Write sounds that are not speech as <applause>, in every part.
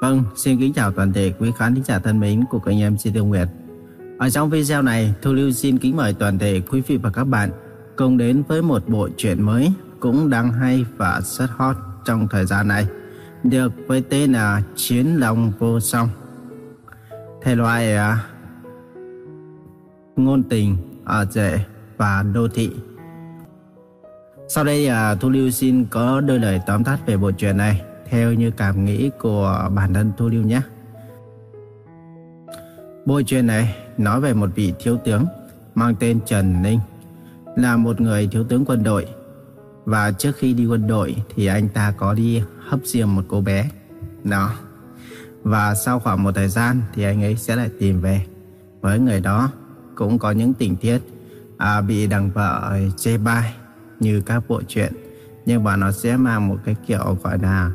Vâng, xin kính chào toàn thể quý khán thính giả thân mến của kênh em Chi Tiêu Nguyệt. Ở trong video này, Thu Lưu xin kính mời toàn thể quý vị và các bạn cùng đến với một bộ truyện mới cũng đang hay và rất hot trong thời gian này, được với tên là Chiến Long Vô Song. Thể loại à, ngôn tình, à, ở dệ và đô thị. Sau đây à, Thu Lưu xin có đôi lời tóm tắt về bộ truyện này theo như cảm nghĩ của bản thân Thu Lưu nhé. Bộ truyện này nói về một vị thiếu tướng mang tên Trần Ninh, là một người thiếu tướng quân đội. Và trước khi đi quân đội thì anh ta có đi hấp riêng một cô bé. Đó. Và sau khoảng một thời gian thì anh ấy sẽ lại tìm về. Với người đó cũng có những tình tiết à, bị đằng vợ chê bai như các bộ truyện. Nhưng mà nó sẽ mang một cái kiểu gọi là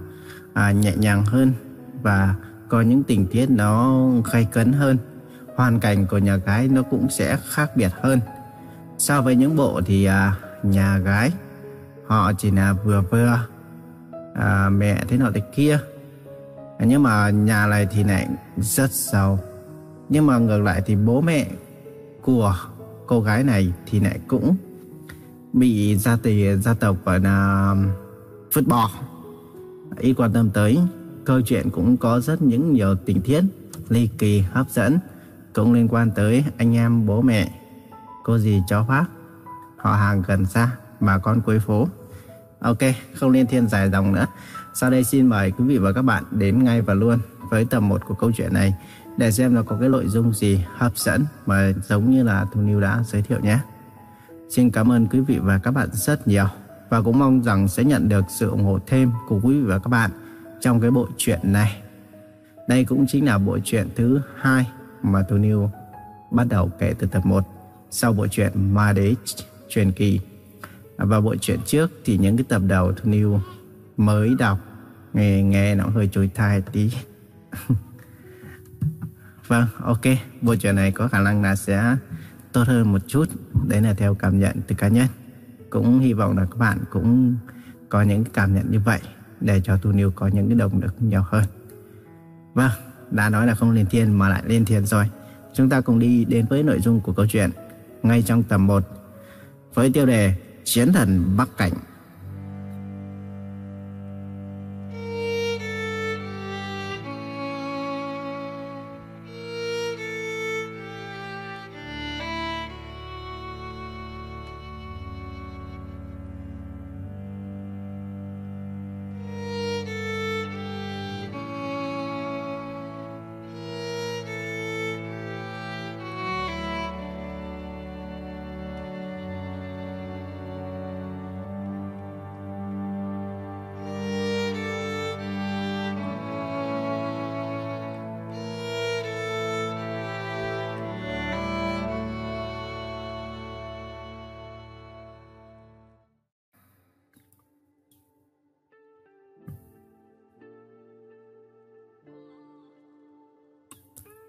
à, nhẹ nhàng hơn và có những tình tiết nó gay cấn hơn. Hoàn cảnh của nhà gái nó cũng sẽ khác biệt hơn. So với những bộ thì à, nhà gái họ chỉ là vừa vừa à, mẹ thế nào thế kia. Nhưng mà nhà này thì lại rất giàu. Nhưng mà ngược lại thì bố mẹ của cô gái này thì lại cũng bị gia tỳ gia tộc gọi là um, vứt bỏ ít quan tâm tới. Câu chuyện cũng có rất những nhiều tình tiết ly kỳ hấp dẫn cũng liên quan tới anh em bố mẹ, cô dì cháu bác, họ hàng gần xa, bà con cuối phố. Ok, không liên thiên dài dòng nữa. Sau đây xin mời quý vị và các bạn đến ngay và luôn với tập 1 của câu chuyện này để xem là có cái nội dung gì hấp dẫn mà giống như là Thu Niu đã giới thiệu nhé. Xin cảm ơn quý vị và các bạn rất nhiều và cũng mong rằng sẽ nhận được sự ủng hộ thêm của quý vị và các bạn trong cái bộ truyện này. Đây cũng chính là bộ truyện thứ hai mà Tony bắt đầu kể từ tập 1 sau bộ truyện Ma Đế truyền kỳ. Và bộ truyện trước thì những cái tập đầu Tony mới đọc nghe nghe nó hơi trôi thai tí. <laughs> vâng, ok, bộ truyện này có khả năng là sẽ tốt hơn một chút. Đấy là theo cảm nhận từ cá nhân cũng hy vọng là các bạn cũng có những cảm nhận như vậy để cho Tu Niu có những cái động lực nhiều hơn. Vâng, đã nói là không lên thiên mà lại lên thiên rồi. Chúng ta cùng đi đến với nội dung của câu chuyện ngay trong tầm 1 với tiêu đề Chiến thần Bắc Cảnh.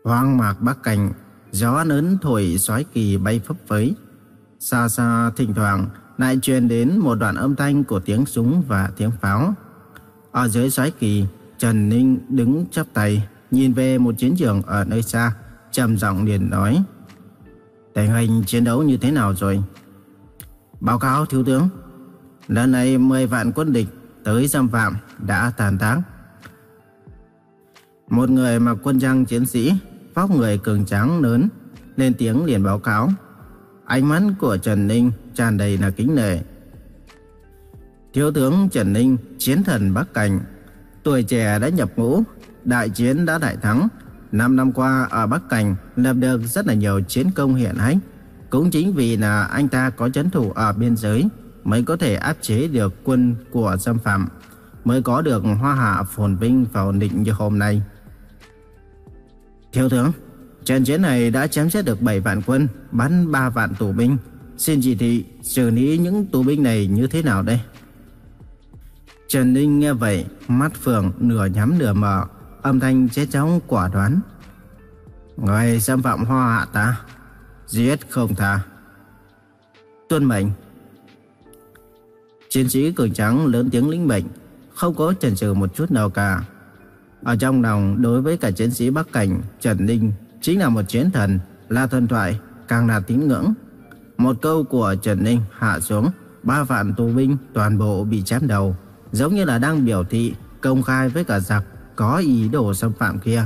Hoang mạc bắc cảnh, gió lớn thổi xoáy kỳ bay phấp phới. Xa xa thỉnh thoảng lại truyền đến một đoạn âm thanh của tiếng súng và tiếng pháo. Ở dưới xoáy kỳ, Trần Ninh đứng chắp tay, nhìn về một chiến trường ở nơi xa, trầm giọng liền nói. Tình hình chiến đấu như thế nào rồi? Báo cáo thiếu tướng, lần này 10 vạn quân địch tới xâm phạm đã tàn tác. Một người mặc quân trang chiến sĩ vóc người cường tráng lớn, lên tiếng liền báo cáo. Ánh mắt của Trần Ninh tràn đầy là kính nể. Thiếu tướng Trần Ninh, chiến thần Bắc Cảnh, tuổi trẻ đã nhập ngũ, đại chiến đã đại thắng. Năm năm qua ở Bắc Cảnh lập được rất là nhiều chiến công hiện hách. Cũng chính vì là anh ta có chấn thủ ở biên giới mới có thể áp chế được quân của xâm phạm, mới có được hoa hạ phồn vinh và ổn định như hôm nay. Thiếu tướng, trận chiến này đã chém giết được 7 vạn quân, bắn 3 vạn tù binh. Xin chỉ thị xử lý những tù binh này như thế nào đây? Trần Ninh nghe vậy, mắt phượng nửa nhắm nửa mở, âm thanh chết chóng quả đoán. Người xâm phạm hoa hạ ta, giết không tha. Tuân mệnh. Chiến sĩ cường trắng lớn tiếng lĩnh mệnh, không có chần chừ một chút nào cả. Ở trong lòng đối với cả chiến sĩ Bắc Cảnh Trần Ninh chính là một chiến thần, là thần thoại, càng là tín ngưỡng. Một câu của Trần Ninh hạ xuống, ba vạn tù binh toàn bộ bị chém đầu, giống như là đang biểu thị công khai với cả giặc có ý đồ xâm phạm kia.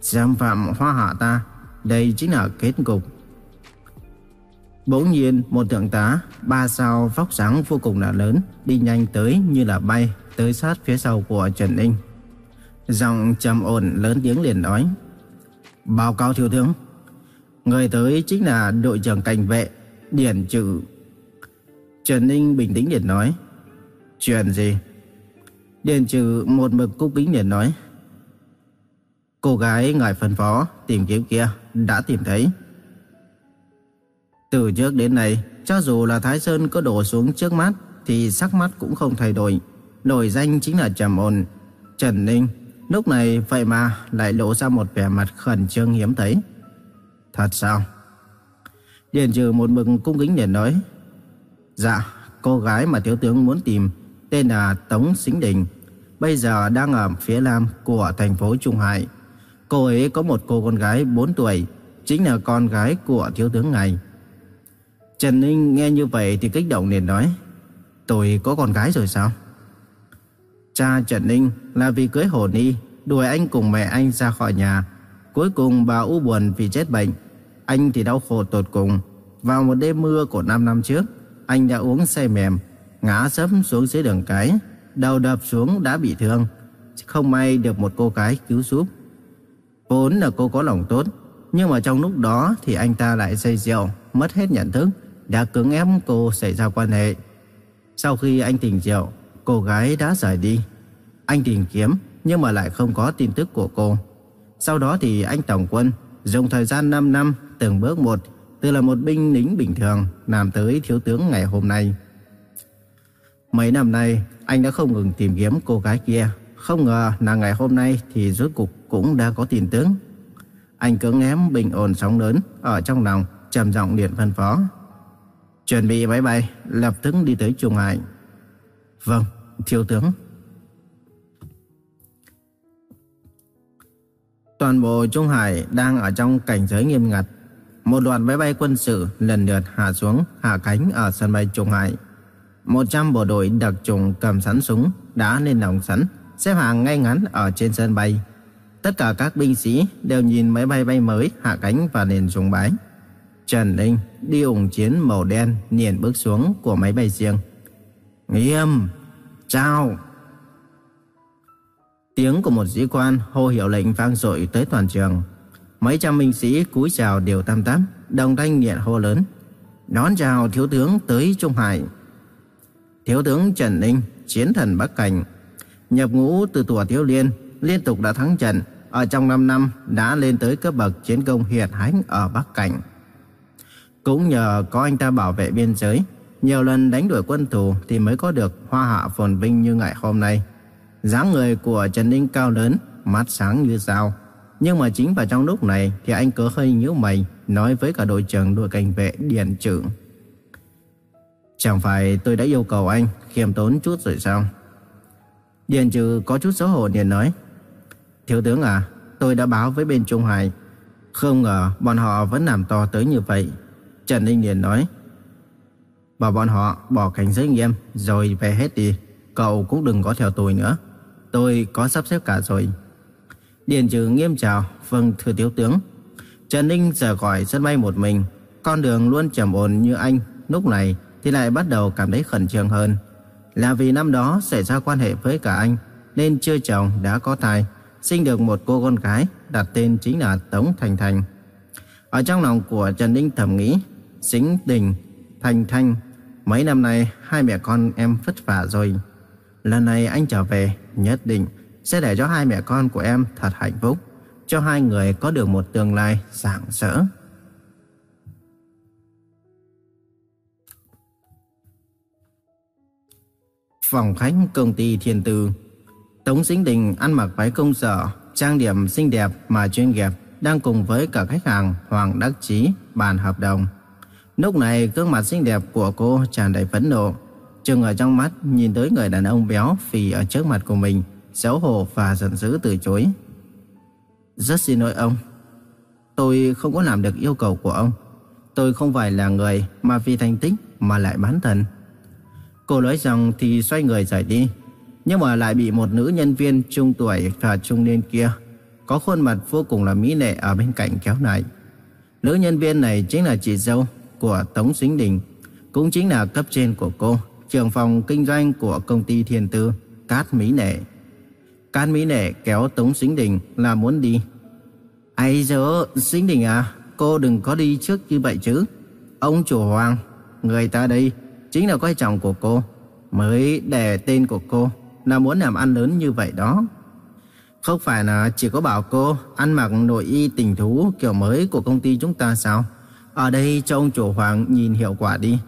Xâm phạm hoa hạ ta, đây chính là kết cục. Bỗng nhiên một thượng tá, ba sao vóc sáng vô cùng là lớn, đi nhanh tới như là bay, tới sát phía sau của Trần Ninh. Giọng trầm ổn lớn tiếng liền nói. Báo cáo thiếu tướng. Người tới chính là đội trưởng cảnh vệ, Điển Trừ. Trần Ninh bình tĩnh liền nói. Chuyện gì? Điển Trừ một mực cung kính liền nói. Cô gái ngài phân phó tìm kiếm kia đã tìm thấy. Từ trước đến nay, cho dù là Thái Sơn có đổ xuống trước mắt thì sắc mắt cũng không thay đổi. Nổi danh chính là Trầm Ôn, Trần Ninh. Lúc này vậy mà lại lộ ra một vẻ mặt khẩn trương hiếm thấy. Thật sao? Điền trừ một mực cung kính để nói. Dạ, cô gái mà thiếu tướng muốn tìm tên là Tống Sính Đình. Bây giờ đang ở phía nam của thành phố Trung Hải. Cô ấy có một cô con gái 4 tuổi, chính là con gái của thiếu tướng ngài. Trần Ninh nghe như vậy thì kích động liền nói. Tôi có con gái rồi sao? Cha Trần Ninh là vì cưới Hồ Ni, đuổi anh cùng mẹ anh ra khỏi nhà. Cuối cùng bà u buồn vì chết bệnh. Anh thì đau khổ tột cùng. Vào một đêm mưa của 5 năm trước, anh đã uống say mềm, ngã sấp xuống dưới đường cái, đầu đập xuống đã bị thương. Không may được một cô gái cứu giúp. Vốn là cô có lòng tốt, nhưng mà trong lúc đó thì anh ta lại say rượu, mất hết nhận thức, đã cưỡng ép cô xảy ra quan hệ. Sau khi anh tỉnh rượu, cô gái đã rời đi. Anh tìm kiếm nhưng mà lại không có tin tức của cô. Sau đó thì anh tổng quân dùng thời gian 5 năm từng bước một từ là một binh lính bình thường làm tới thiếu tướng ngày hôm nay. Mấy năm nay anh đã không ngừng tìm kiếm cô gái kia. Không ngờ là ngày hôm nay thì rốt cục cũng đã có tin tướng. Anh cưỡng ém bình ổn sóng lớn ở trong lòng trầm giọng điện phân phó. Chuẩn bị máy bay, lập tức đi tới Trung Hải. Vâng, thiếu tướng. Toàn bộ Trung Hải đang ở trong cảnh giới nghiêm ngặt. Một loạt máy bay quân sự lần lượt hạ xuống, hạ cánh ở sân bay Trung Hải. 100 bộ đội đặc trùng cầm sẵn súng đã lên nòng sẵn, xếp hàng ngay ngắn ở trên sân bay. Tất cả các binh sĩ đều nhìn máy bay bay mới hạ cánh và nền súng bái. Trần Ninh đi ủng chiến màu đen nhìn bước xuống của máy bay riêng. Nghiêm, chào. Tiếng của một sĩ quan hô hiệu lệnh vang dội tới toàn trường. Mấy trăm binh sĩ cúi chào đều tam táp, đồng thanh nghiện hô lớn. Đón chào thiếu tướng tới Trung Hải. Thiếu tướng Trần Ninh, chiến thần Bắc Cảnh. Nhập ngũ từ tuổi thiếu liên, liên tục đã thắng trận. Ở trong 5 năm đã lên tới cấp bậc chiến công hiển hãnh ở Bắc Cảnh. Cũng nhờ có anh ta bảo vệ biên giới, nhiều lần đánh đuổi quân thù thì mới có được hoa hạ phồn vinh như ngày hôm nay. dáng người của Trần Ninh cao lớn, mắt sáng như sao. Nhưng mà chính vào trong lúc này thì anh cứ hơi nhíu mày nói với cả đội trưởng đội cảnh vệ Điền Trưởng. Chẳng phải tôi đã yêu cầu anh khiêm tốn chút rồi sao? Điền Trừ có chút xấu hổ liền nói. Thiếu tướng à, tôi đã báo với bên Trung Hải. Không ngờ bọn họ vẫn làm to tới như vậy. Trần Ninh liền nói. Bảo bọn họ bỏ cảnh giới nghiêm rồi về hết đi. Cậu cũng đừng có theo tôi nữa. Tôi có sắp xếp cả rồi. Điền trừ nghiêm chào. Vâng thưa thiếu tướng. Trần Ninh rời khỏi sân bay một mình. Con đường luôn trầm ổn như anh. Lúc này thì lại bắt đầu cảm thấy khẩn trương hơn. Là vì năm đó xảy ra quan hệ với cả anh. Nên chưa chồng đã có thai. Sinh được một cô con gái. Đặt tên chính là Tống Thành Thành. Ở trong lòng của Trần Ninh thầm nghĩ Xính tình, thành Thanh Mấy năm nay, hai mẹ con em vất vả rồi. Lần này anh trở về, Nhất định sẽ để cho hai mẹ con của em thật hạnh phúc, Cho hai người có được một tương lai rạng rỡ. Phòng khách công ty Thiên Tư. Tống Sinh Đình ăn mặc váy công sở, Trang điểm xinh đẹp mà chuyên nghiệp, Đang cùng với cả khách hàng Hoàng Đắc Chí bàn hợp đồng. Lúc này gương mặt xinh đẹp của cô tràn đầy phẫn nộ. Trừng ở trong mắt nhìn tới người đàn ông béo phì ở trước mặt của mình, xấu hổ và giận dữ từ chối. Rất xin lỗi ông. Tôi không có làm được yêu cầu của ông. Tôi không phải là người mà vì thành tích mà lại bán thân. Cô nói rằng thì xoay người rời đi. Nhưng mà lại bị một nữ nhân viên trung tuổi và trung niên kia có khuôn mặt vô cùng là mỹ lệ ở bên cạnh kéo lại. Nữ nhân viên này chính là chị dâu của Tống Sính Đình, cũng chính là cấp trên của cô, trưởng phòng kinh doanh của công ty Thiên Tư, Cát Mỹ Nệ. Cát Mỹ Nệ kéo Tống Sính Đình là muốn đi. Ây dỡ, Sính Đình à, cô đừng có đi trước như vậy chứ. Ông chủ Hoàng, người ta đây chính là coi trọng của cô, mới để tên của cô là muốn làm ăn lớn như vậy đó. Không phải là chỉ có bảo cô ăn mặc nội y tình thú kiểu mới của công ty chúng ta sao? Ở đây cho ông chủ Hoàng nhìn hiệu quả đi.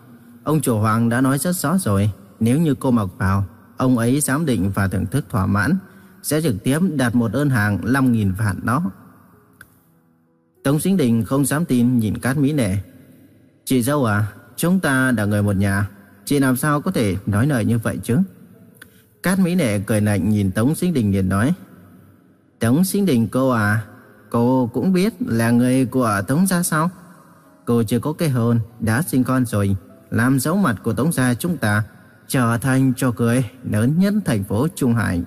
Ông chủ Hoàng đã nói rất rõ rồi, nếu như cô mặc vào, ông ấy giám định và thưởng thức thỏa mãn, sẽ trực tiếp đặt một đơn hàng 5.000 vạn đó. Tống Sinh Đình không dám tin nhìn Cát Mỹ Nệ. Chị dâu à, chúng ta là người một nhà, chị làm sao có thể nói lời như vậy chứ? Cát Mỹ Nệ cười lạnh nhìn Tống Sinh Đình liền nói. Tống Sinh Đình cô à, cô cũng biết là người của Tống gia sao? Cô chưa có cái hôn, đã sinh con rồi, làm dấu mặt của Tống gia chúng ta trở thành trò cười lớn nhất thành phố Trung Hải.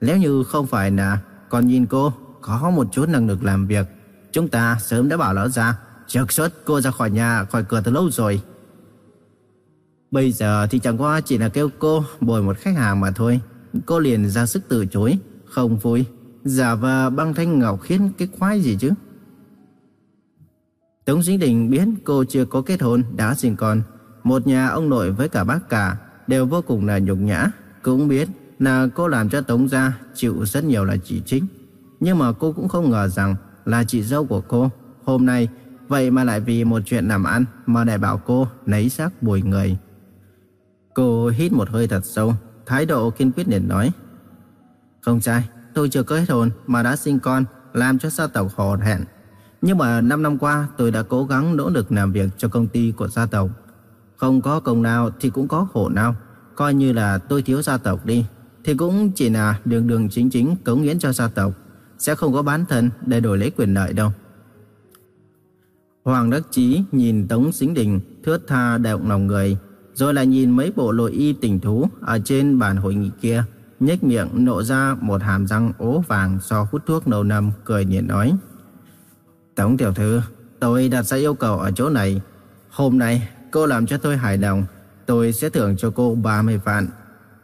Nếu như không phải là còn nhìn cô có một chút năng lực làm việc, chúng ta sớm đã bảo lão ra trực xuất cô ra khỏi nhà, khỏi cửa từ lâu rồi. Bây giờ thì chẳng qua chỉ là kêu cô bồi một khách hàng mà thôi. Cô liền ra sức từ chối, không vui giả vờ băng thanh ngọc khiến cái khoái gì chứ. Tống Dĩnh Đình biết cô chưa có kết hôn đã sinh con. Một nhà ông nội với cả bác cả đều vô cùng là nhục nhã. Cũng biết là cô làm cho Tống gia chịu rất nhiều là chỉ trích. Nhưng mà cô cũng không ngờ rằng là chị dâu của cô. Hôm nay vậy mà lại vì một chuyện làm ăn mà để bảo cô nấy xác bùi người. Cô hít một hơi thật sâu, thái độ kiên quyết liền nói. Không sai, tôi chưa kết hôn mà đã sinh con, làm cho gia tộc hổ hẹn. Nhưng mà 5 năm qua tôi đã cố gắng nỗ lực làm việc cho công ty của gia tộc. Không có công nào thì cũng có khổ nào. Coi như là tôi thiếu gia tộc đi. Thì cũng chỉ là đường đường chính chính cống hiến cho gia tộc. Sẽ không có bán thân để đổi lấy quyền lợi đâu. Hoàng Đắc Chí nhìn Tống Xính Đình thướt tha động lòng người. Rồi lại nhìn mấy bộ lội y tình thú ở trên bàn hội nghị kia nhếch miệng nộ ra một hàm răng ố vàng so hút thuốc nâu năm, cười nhẹ nói. Tống tiểu thư, tôi đặt ra yêu cầu ở chỗ này. Hôm nay, cô làm cho tôi hài lòng, tôi sẽ thưởng cho cô 30 vạn.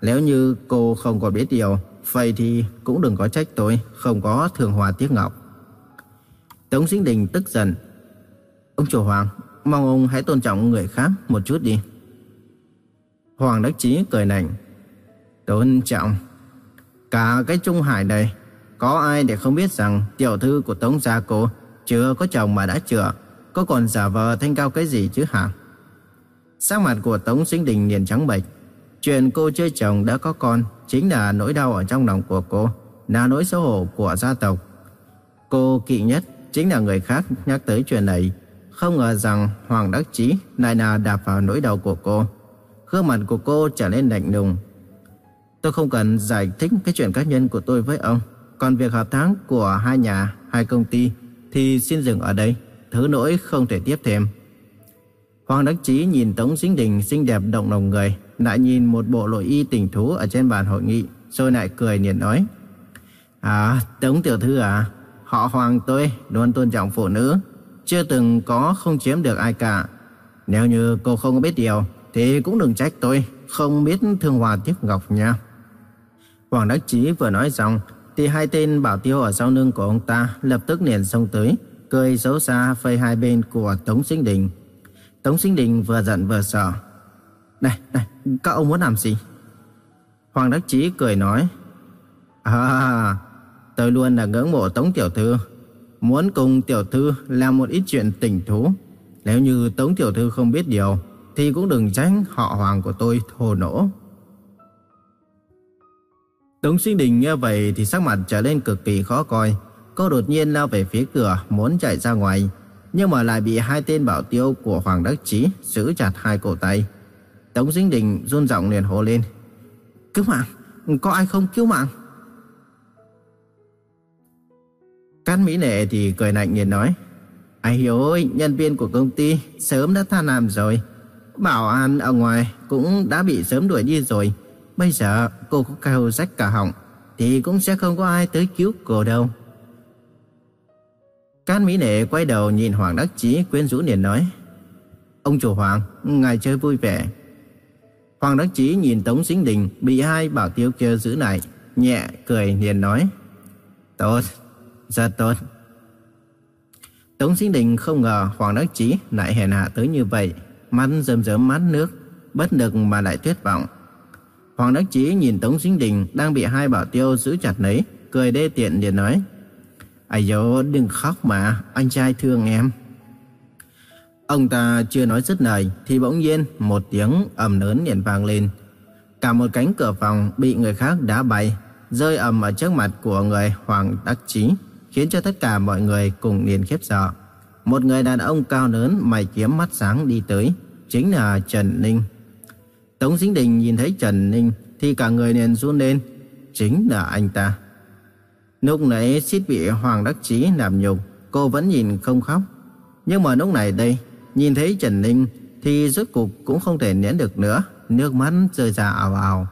Nếu như cô không có biết điều, vậy thì cũng đừng có trách tôi, không có thường hòa tiếc ngọc. Tống Sinh Đình tức giận. Ông chủ Hoàng, mong ông hãy tôn trọng người khác một chút đi. Hoàng Đắc Chí cười nảnh. Tôn trọng. Cả cái Trung Hải này, có ai để không biết rằng tiểu thư của Tống Gia Cô chưa có chồng mà đã chữa, có còn giả vờ thanh cao cái gì chứ hả? Sắc mặt của Tống Sinh Đình liền trắng bệch. Chuyện cô chơi chồng đã có con chính là nỗi đau ở trong lòng của cô, là nỗi xấu hổ của gia tộc. Cô kỵ nhất chính là người khác nhắc tới chuyện này. Không ngờ rằng Hoàng Đắc Chí lại là đạp vào nỗi đau của cô. Gương mặt của cô trở nên lạnh lùng, Tôi không cần giải thích cái chuyện cá nhân của tôi với ông. Còn việc hợp tác của hai nhà, hai công ty thì xin dừng ở đây. Thứ nỗi không thể tiếp thêm. Hoàng Đắc Chí nhìn Tống Sinh Đình xinh đẹp động lòng người, lại nhìn một bộ nội y tình thú ở trên bàn hội nghị, rồi lại cười niềm nói. À, Tống Tiểu Thư à, họ Hoàng tôi luôn tôn trọng phụ nữ, chưa từng có không chiếm được ai cả. Nếu như cô không biết điều, thì cũng đừng trách tôi, không biết thương hòa tiếc ngọc nha. Hoàng Đắc Chí vừa nói xong, thì hai tên bảo tiêu ở sau lưng của ông ta lập tức liền xông tới, cười xấu xa phây hai bên của Tống Sinh Đình. Tống Sinh Đình vừa giận vừa sợ. Này, này, các ông muốn làm gì? Hoàng Đắc Chí cười nói. À, tôi luôn là ngưỡng mộ Tống Tiểu Thư. Muốn cùng Tiểu Thư làm một ít chuyện tình thú. Nếu như Tống Tiểu Thư không biết điều, thì cũng đừng tránh họ Hoàng của tôi thô nỗ. Tống Sinh Đình nghe vậy thì sắc mặt trở nên cực kỳ khó coi. Cô đột nhiên lao về phía cửa muốn chạy ra ngoài. Nhưng mà lại bị hai tên bảo tiêu của Hoàng Đắc Chí giữ chặt hai cổ tay. Tống Sinh Đình run giọng liền hô lên. Cứu mạng! Có ai không cứu mạng? Cát Mỹ Lệ thì cười lạnh liền nói. Ai ôi, nhân viên của công ty sớm đã tha làm rồi. Bảo an ở ngoài cũng đã bị sớm đuổi đi rồi. Bây giờ cô có cao rách cả họng thì cũng sẽ không có ai tới cứu cô đâu. Cát Mỹ Nệ quay đầu nhìn Hoàng Đắc Chí quyến rũ liền nói. Ông chủ Hoàng, ngài chơi vui vẻ. Hoàng Đắc Chí nhìn Tống Sinh Đình bị hai bảo tiêu kia giữ lại, nhẹ cười liền nói. Tốt, rất tốt. Tống Sinh Đình không ngờ Hoàng Đắc Chí lại hèn hạ tới như vậy, mắt rơm rớm mắt nước, bất lực mà lại tuyệt vọng. Hoàng Đắc Chí nhìn Tống Sinh Đình đang bị hai bảo tiêu giữ chặt lấy, cười đê tiện liền nói. Ai dô, đừng khóc mà, anh trai thương em. Ông ta chưa nói dứt lời thì bỗng nhiên một tiếng ầm lớn liền vang lên. Cả một cánh cửa phòng bị người khác đá bay, rơi ầm ở trước mặt của người Hoàng Đắc Chí, khiến cho tất cả mọi người cùng liền khiếp sợ. Một người đàn ông cao lớn mày kiếm mắt sáng đi tới, chính là Trần Ninh. Tống Dính Đình nhìn thấy Trần Ninh thì cả người liền run lên, chính là anh ta. Lúc nãy suýt bị Hoàng Đắc Chí làm nhục, cô vẫn nhìn không khóc. Nhưng mà lúc này đây, nhìn thấy Trần Ninh thì rốt cục cũng không thể nén được nữa, nước mắt rơi ra ào ào.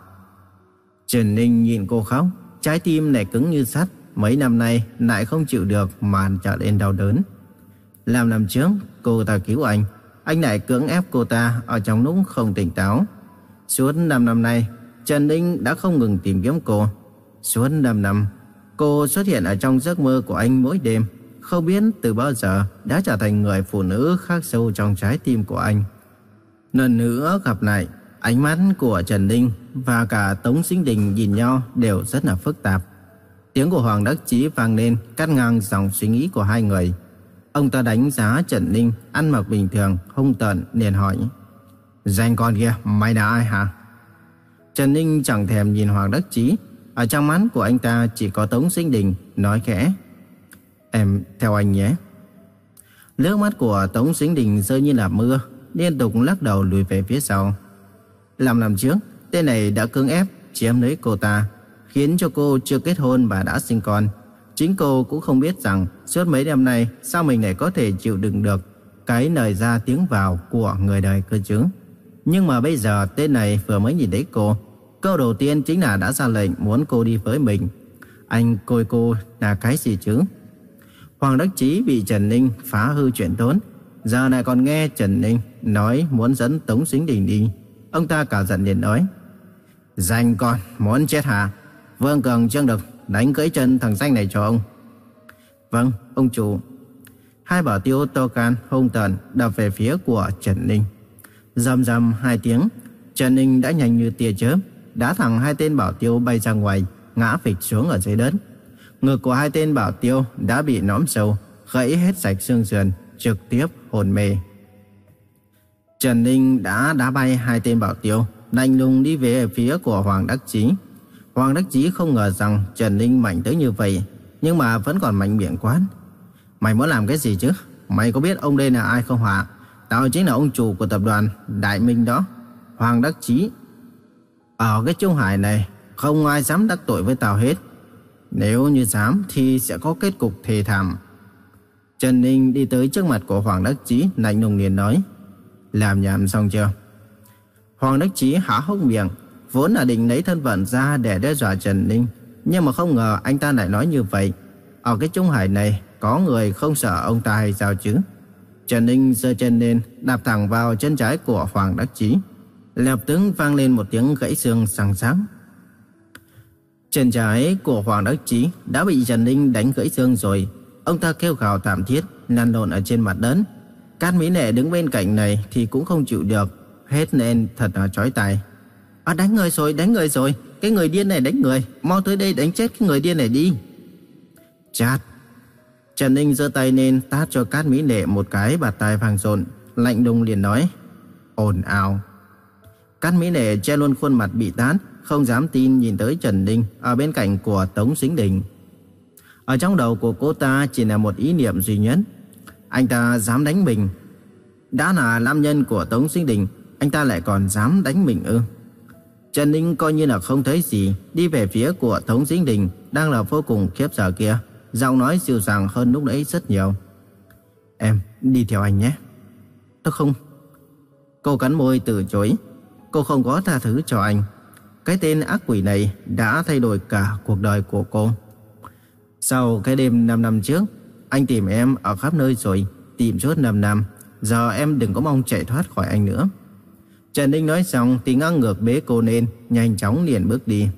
Trần Ninh nhìn cô khóc, trái tim này cứng như sắt, mấy năm nay lại không chịu được mà trở nên đau đớn. Làm năm trước, cô ta cứu anh, anh lại cưỡng ép cô ta ở trong lúc không tỉnh táo. Suốt 5 năm nay, Trần Ninh đã không ngừng tìm kiếm cô. Suốt 5 năm, cô xuất hiện ở trong giấc mơ của anh mỗi đêm, không biết từ bao giờ đã trở thành người phụ nữ khắc sâu trong trái tim của anh. Lần nữa gặp lại, ánh mắt của Trần Ninh và cả Tống Sinh Đình nhìn nhau đều rất là phức tạp. Tiếng của Hoàng Đắc Chí vang lên cắt ngang dòng suy nghĩ của hai người. Ông ta đánh giá Trần Ninh ăn mặc bình thường, hung tợn liền hỏi. Danh con kia, mày là ai hả? Trần Ninh chẳng thèm nhìn Hoàng Đắc Chí. Ở trong mắt của anh ta chỉ có Tống Sinh Đình, nói khẽ. Em theo anh nhé. Nước mắt của Tống Sinh Đình rơi như là mưa, liên tục lắc đầu lùi về phía sau. Làm năm trước, tên này đã cưỡng ép chiếm lấy cô ta, khiến cho cô chưa kết hôn và đã sinh con. Chính cô cũng không biết rằng suốt mấy năm nay sao mình lại có thể chịu đựng được cái lời ra tiếng vào của người đời cơ chứ. Nhưng mà bây giờ tên này vừa mới nhìn thấy cô, câu đầu tiên chính là đã ra lệnh muốn cô đi với mình. Anh coi cô là cái gì chứ? Hoàng Đắc Chí bị Trần Ninh phá hư chuyện tốn giờ này còn nghe Trần Ninh nói muốn dẫn Tống Sính Đình đi. Ông ta cả giận liền nói, Danh con, muốn chết hả? Vương Cường Trương Đực đánh cưỡi chân thằng danh này cho ông. Vâng, ông chủ. Hai bảo tiêu to can hung tợn đập về phía của Trần Ninh. Dầm dầm hai tiếng, Trần Ninh đã nhanh như tia chớp, đá thẳng hai tên bảo tiêu bay ra ngoài, ngã phịch xuống ở dưới đất. Ngực của hai tên bảo tiêu đã bị nõm sâu, gãy hết sạch xương sườn, trực tiếp hồn mê. Trần Ninh đã đá bay hai tên bảo tiêu, đành lùng đi về phía của Hoàng Đắc Chí. Hoàng Đắc Chí không ngờ rằng Trần Ninh mạnh tới như vậy, nhưng mà vẫn còn mạnh miệng quán. Mày muốn làm cái gì chứ? Mày có biết ông đây là ai không hả? Tao chính là ông chủ của tập đoàn Đại Minh đó, Hoàng Đắc Chí. Ở cái Trung Hải này, không ai dám đắc tội với tao hết. Nếu như dám thì sẽ có kết cục thề thảm. Trần Ninh đi tới trước mặt của Hoàng Đắc Chí, lạnh lùng liền nói. Làm nhảm xong chưa? Hoàng Đắc Chí há hốc miệng, vốn là định lấy thân phận ra để đe dọa Trần Ninh, nhưng mà không ngờ anh ta lại nói như vậy. Ở cái Trung Hải này, có người không sợ ông ta hay sao chứ? Trần Ninh giơ chân lên, đạp thẳng vào chân trái của Hoàng Đắc Chí. Lập tức vang lên một tiếng gãy xương sằng sáng. Chân trái của Hoàng Đắc Chí đã bị Trần Ninh đánh gãy xương rồi. Ông ta kêu gào thảm thiết, lăn lộn ở trên mặt đất. Cát Mỹ Nệ đứng bên cạnh này thì cũng không chịu được, hết nên thật là chói tai. À đánh người rồi, đánh người rồi, cái người điên này đánh người, mau tới đây đánh chết cái người điên này đi. Chát. Trần Ninh giơ tay lên tát cho Cát Mỹ Nệ một cái bạt tai vàng rộn, lạnh lùng liền nói: "Ồn ào." Cát Mỹ Nệ che luôn khuôn mặt bị tát, không dám tin nhìn tới Trần Ninh ở bên cạnh của Tống Sính Đình. Ở trong đầu của cô ta chỉ là một ý niệm duy nhất, anh ta dám đánh mình. Đã là nam nhân của Tống Sính Đình, anh ta lại còn dám đánh mình ư? Trần Ninh coi như là không thấy gì, đi về phía của Tống Sính Đình đang là vô cùng khiếp sợ kia, giọng nói dịu dàng hơn lúc nãy rất nhiều. Em đi theo anh nhé. Tôi không. Cô cắn môi từ chối. Cô không có tha thứ cho anh. Cái tên ác quỷ này đã thay đổi cả cuộc đời của cô. Sau cái đêm 5 năm trước, anh tìm em ở khắp nơi rồi, tìm suốt 5 năm. Giờ em đừng có mong chạy thoát khỏi anh nữa. Trần Ninh nói xong thì ngang ngược bế cô lên, nhanh chóng liền bước đi.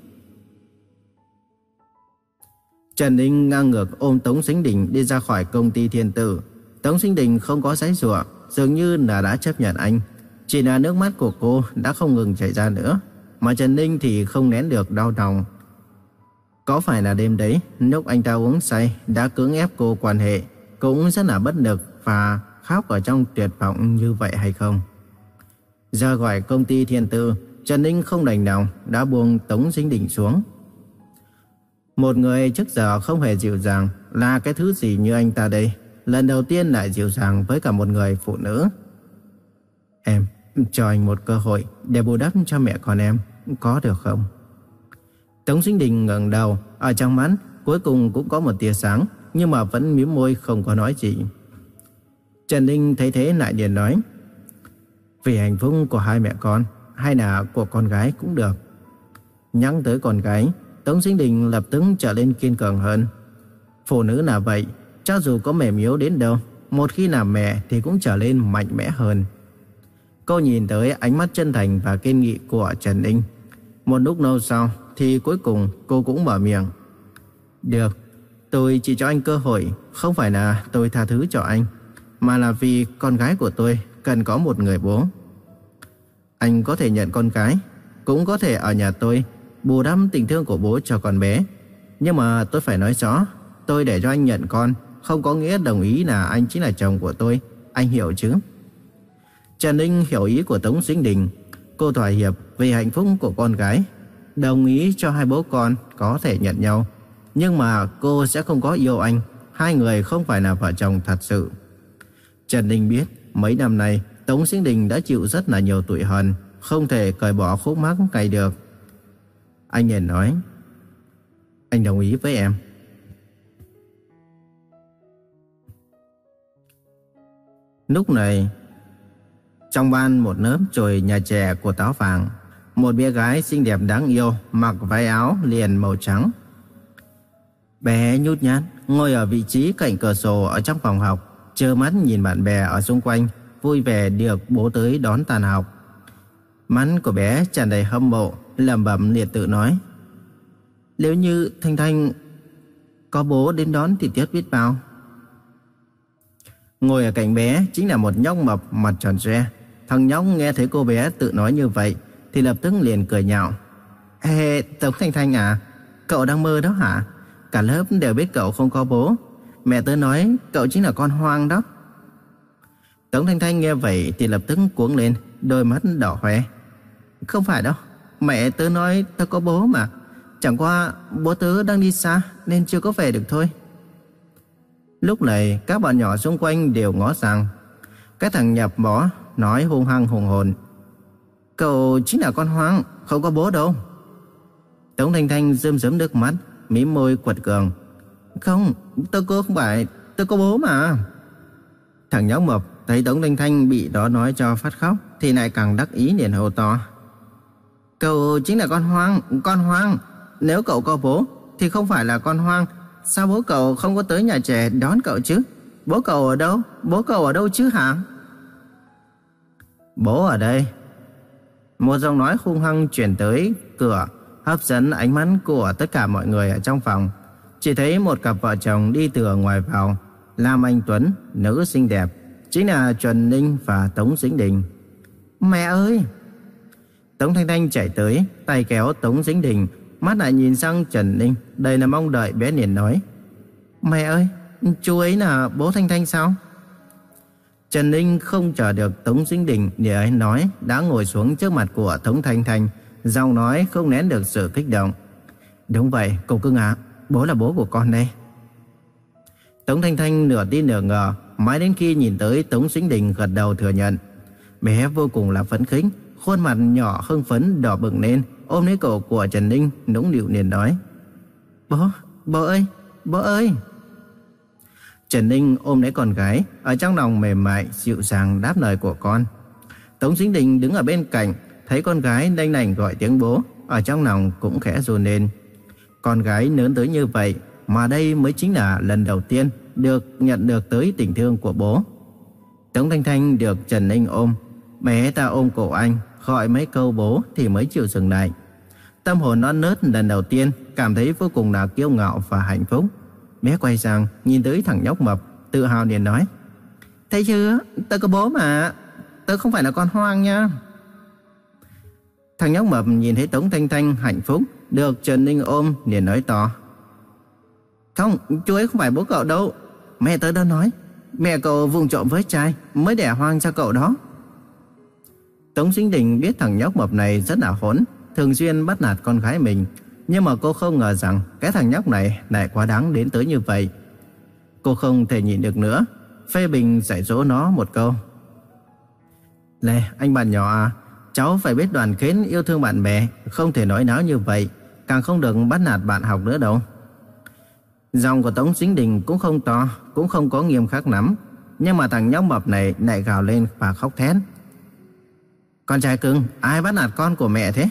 Trần Ninh ngang ngược ôm Tống Sinh Đình đi ra khỏi công ty thiên tử. Tống Sinh Đình không có giấy rủa dường như là đã chấp nhận anh. Chỉ là nước mắt của cô đã không ngừng chảy ra nữa. Mà Trần Ninh thì không nén được đau lòng. Có phải là đêm đấy, lúc anh ta uống say, đã cưỡng ép cô quan hệ, cũng rất là bất lực và khóc ở trong tuyệt vọng như vậy hay không? Ra gọi công ty thiên tư, Trần Ninh không đành lòng, đã buông Tống Sinh Đình xuống. Một người trước giờ không hề dịu dàng là cái thứ gì như anh ta đây? Lần đầu tiên lại dịu dàng với cả một người phụ nữ. Em, cho anh một cơ hội để bù đắp cho mẹ con em, có được không? Tống Sinh Đình ngẩng đầu, ở trong mắt cuối cùng cũng có một tia sáng, nhưng mà vẫn mím môi không có nói gì. Trần Ninh thấy thế lại liền nói, vì hạnh phúc của hai mẹ con, hay là của con gái cũng được. Nhắc tới con gái, Tống Sinh Đình lập tức trở lên kiên cường hơn. Phụ nữ là vậy, cho dù có mềm yếu đến đâu, một khi làm mẹ thì cũng trở lên mạnh mẽ hơn. Cô nhìn tới ánh mắt chân thành và kiên nghị của Trần Ninh. Một lúc lâu sau thì cuối cùng cô cũng mở miệng. Được, tôi chỉ cho anh cơ hội, không phải là tôi tha thứ cho anh, mà là vì con gái của tôi cần có một người bố. Anh có thể nhận con gái, cũng có thể ở nhà tôi bù đắp tình thương của bố cho con bé. Nhưng mà tôi phải nói rõ, tôi để cho anh nhận con, không có nghĩa đồng ý là anh chính là chồng của tôi, anh hiểu chứ? Trần Ninh hiểu ý của Tống Sinh Đình, cô thỏa hiệp vì hạnh phúc của con gái, đồng ý cho hai bố con có thể nhận nhau. Nhưng mà cô sẽ không có yêu anh, hai người không phải là vợ chồng thật sự. Trần Ninh biết mấy năm nay Tống Sinh Đình đã chịu rất là nhiều tuổi hận, không thể cởi bỏ khúc mắc cay được. Anh liền nói, anh đồng ý với em. Lúc này, trong ban một lớp trồi nhà trẻ của táo vàng, một bé gái xinh đẹp đáng yêu mặc váy áo liền màu trắng. Bé nhút nhát ngồi ở vị trí cạnh cửa sổ ở trong phòng học, trơ mắt nhìn bạn bè ở xung quanh, vui vẻ được bố tới đón tàn học. Mắt của bé tràn đầy hâm mộ, lẩm bẩm liệt tự nói. Nếu như Thanh Thanh có bố đến đón thì Tiết biết bao. Ngồi ở cạnh bé chính là một nhóc mập mặt tròn tre. Thằng nhóc nghe thấy cô bé tự nói như vậy thì lập tức liền cười nhạo. Ê, Tống Thanh Thanh à, cậu đang mơ đó hả? Cả lớp đều biết cậu không có bố. Mẹ tớ nói cậu chính là con hoang đó. Tống Thanh Thanh nghe vậy thì lập tức cuống lên, đôi mắt đỏ hoe. Không phải đâu, mẹ tớ nói tớ có bố mà. Chẳng qua bố tớ đang đi xa nên chưa có về được thôi. Lúc này các bạn nhỏ xung quanh đều ngó sang. Cái thằng nhập bỏ nói hung hăng hùng hồn. Cậu chính là con hoang, không có bố đâu. Tống Thanh Thanh rơm rớm nước mắt, mím môi quật cường. Không, tớ cô không phải, tớ có bố mà. Thằng nhóc mập thấy Tống Thanh Thanh bị đó nói cho phát khóc thì lại càng đắc ý liền hô to. Cậu chính là con hoang, con hoang. Nếu cậu có bố thì không phải là con hoang. Sao bố cậu không có tới nhà trẻ đón cậu chứ? Bố cậu ở đâu? Bố cậu ở đâu chứ hả? Bố ở đây. Một giọng nói hung hăng chuyển tới cửa, hấp dẫn ánh mắt của tất cả mọi người ở trong phòng. Chỉ thấy một cặp vợ chồng đi từ ngoài vào, Lam Anh Tuấn, nữ xinh đẹp, chính là Trần Ninh và Tống Dĩnh Đình. Mẹ ơi! Tống Thanh Thanh chạy tới, tay kéo Tống Dĩnh Đình, mắt lại nhìn sang Trần Ninh, đây là mong đợi bé liền nói. Mẹ ơi, chú ấy là bố Thanh Thanh sao? Trần Ninh không chờ được Tống Dĩnh Đình để ấy nói, đã ngồi xuống trước mặt của Tống Thanh Thanh, giọng nói không nén được sự kích động. Đúng vậy, cô cưng ạ, bố là bố của con đây. Tống Thanh Thanh nửa tin nửa ngờ, mãi đến khi nhìn tới Tống Dĩnh Đình gật đầu thừa nhận. Bé vô cùng là phấn khích, khuôn mặt nhỏ hưng phấn đỏ bừng lên, ôm lấy cổ của Trần Ninh, nũng nịu liền nói. Bố, bố ơi, bố ơi. Trần Ninh ôm lấy con gái, ở trong lòng mềm mại, dịu dàng đáp lời của con. Tống Dính Đình đứng ở bên cạnh, thấy con gái đanh nành gọi tiếng bố, ở trong lòng cũng khẽ run lên. Con gái lớn tới như vậy, mà đây mới chính là lần đầu tiên được nhận được tới tình thương của bố. Tống Thanh Thanh được Trần Ninh ôm, bé ta ôm cổ anh, gọi mấy câu bố thì mới chịu dừng lại. Tâm hồn non nớt lần đầu tiên cảm thấy vô cùng là kiêu ngạo và hạnh phúc. Bé quay sang nhìn tới thằng nhóc mập, tự hào liền nói. Thấy chưa, tớ có bố mà, tớ không phải là con hoang nha. Thằng nhóc mập nhìn thấy Tống Thanh Thanh hạnh phúc, được Trần Ninh ôm liền nói to. Không, chú ấy không phải bố cậu đâu. Mẹ tớ đã nói, mẹ cậu vùng trộm với trai mới đẻ hoang cho cậu đó. Tống Sinh Đình biết thằng nhóc mập này rất là hỗn, thường xuyên bắt nạt con gái mình. Nhưng mà cô không ngờ rằng cái thằng nhóc này lại quá đáng đến tới như vậy. Cô không thể nhịn được nữa, phê bình dạy dỗ nó một câu. Lê, anh bạn nhỏ à, cháu phải biết đoàn kết yêu thương bạn bè, không thể nói náo như vậy, càng không được bắt nạt bạn học nữa đâu. Dòng của Tống Dính Đình cũng không to, cũng không có nghiêm khắc lắm, nhưng mà thằng nhóc mập này lại gào lên và khóc thét. Con trai cưng, ai bắt nạt con của mẹ thế?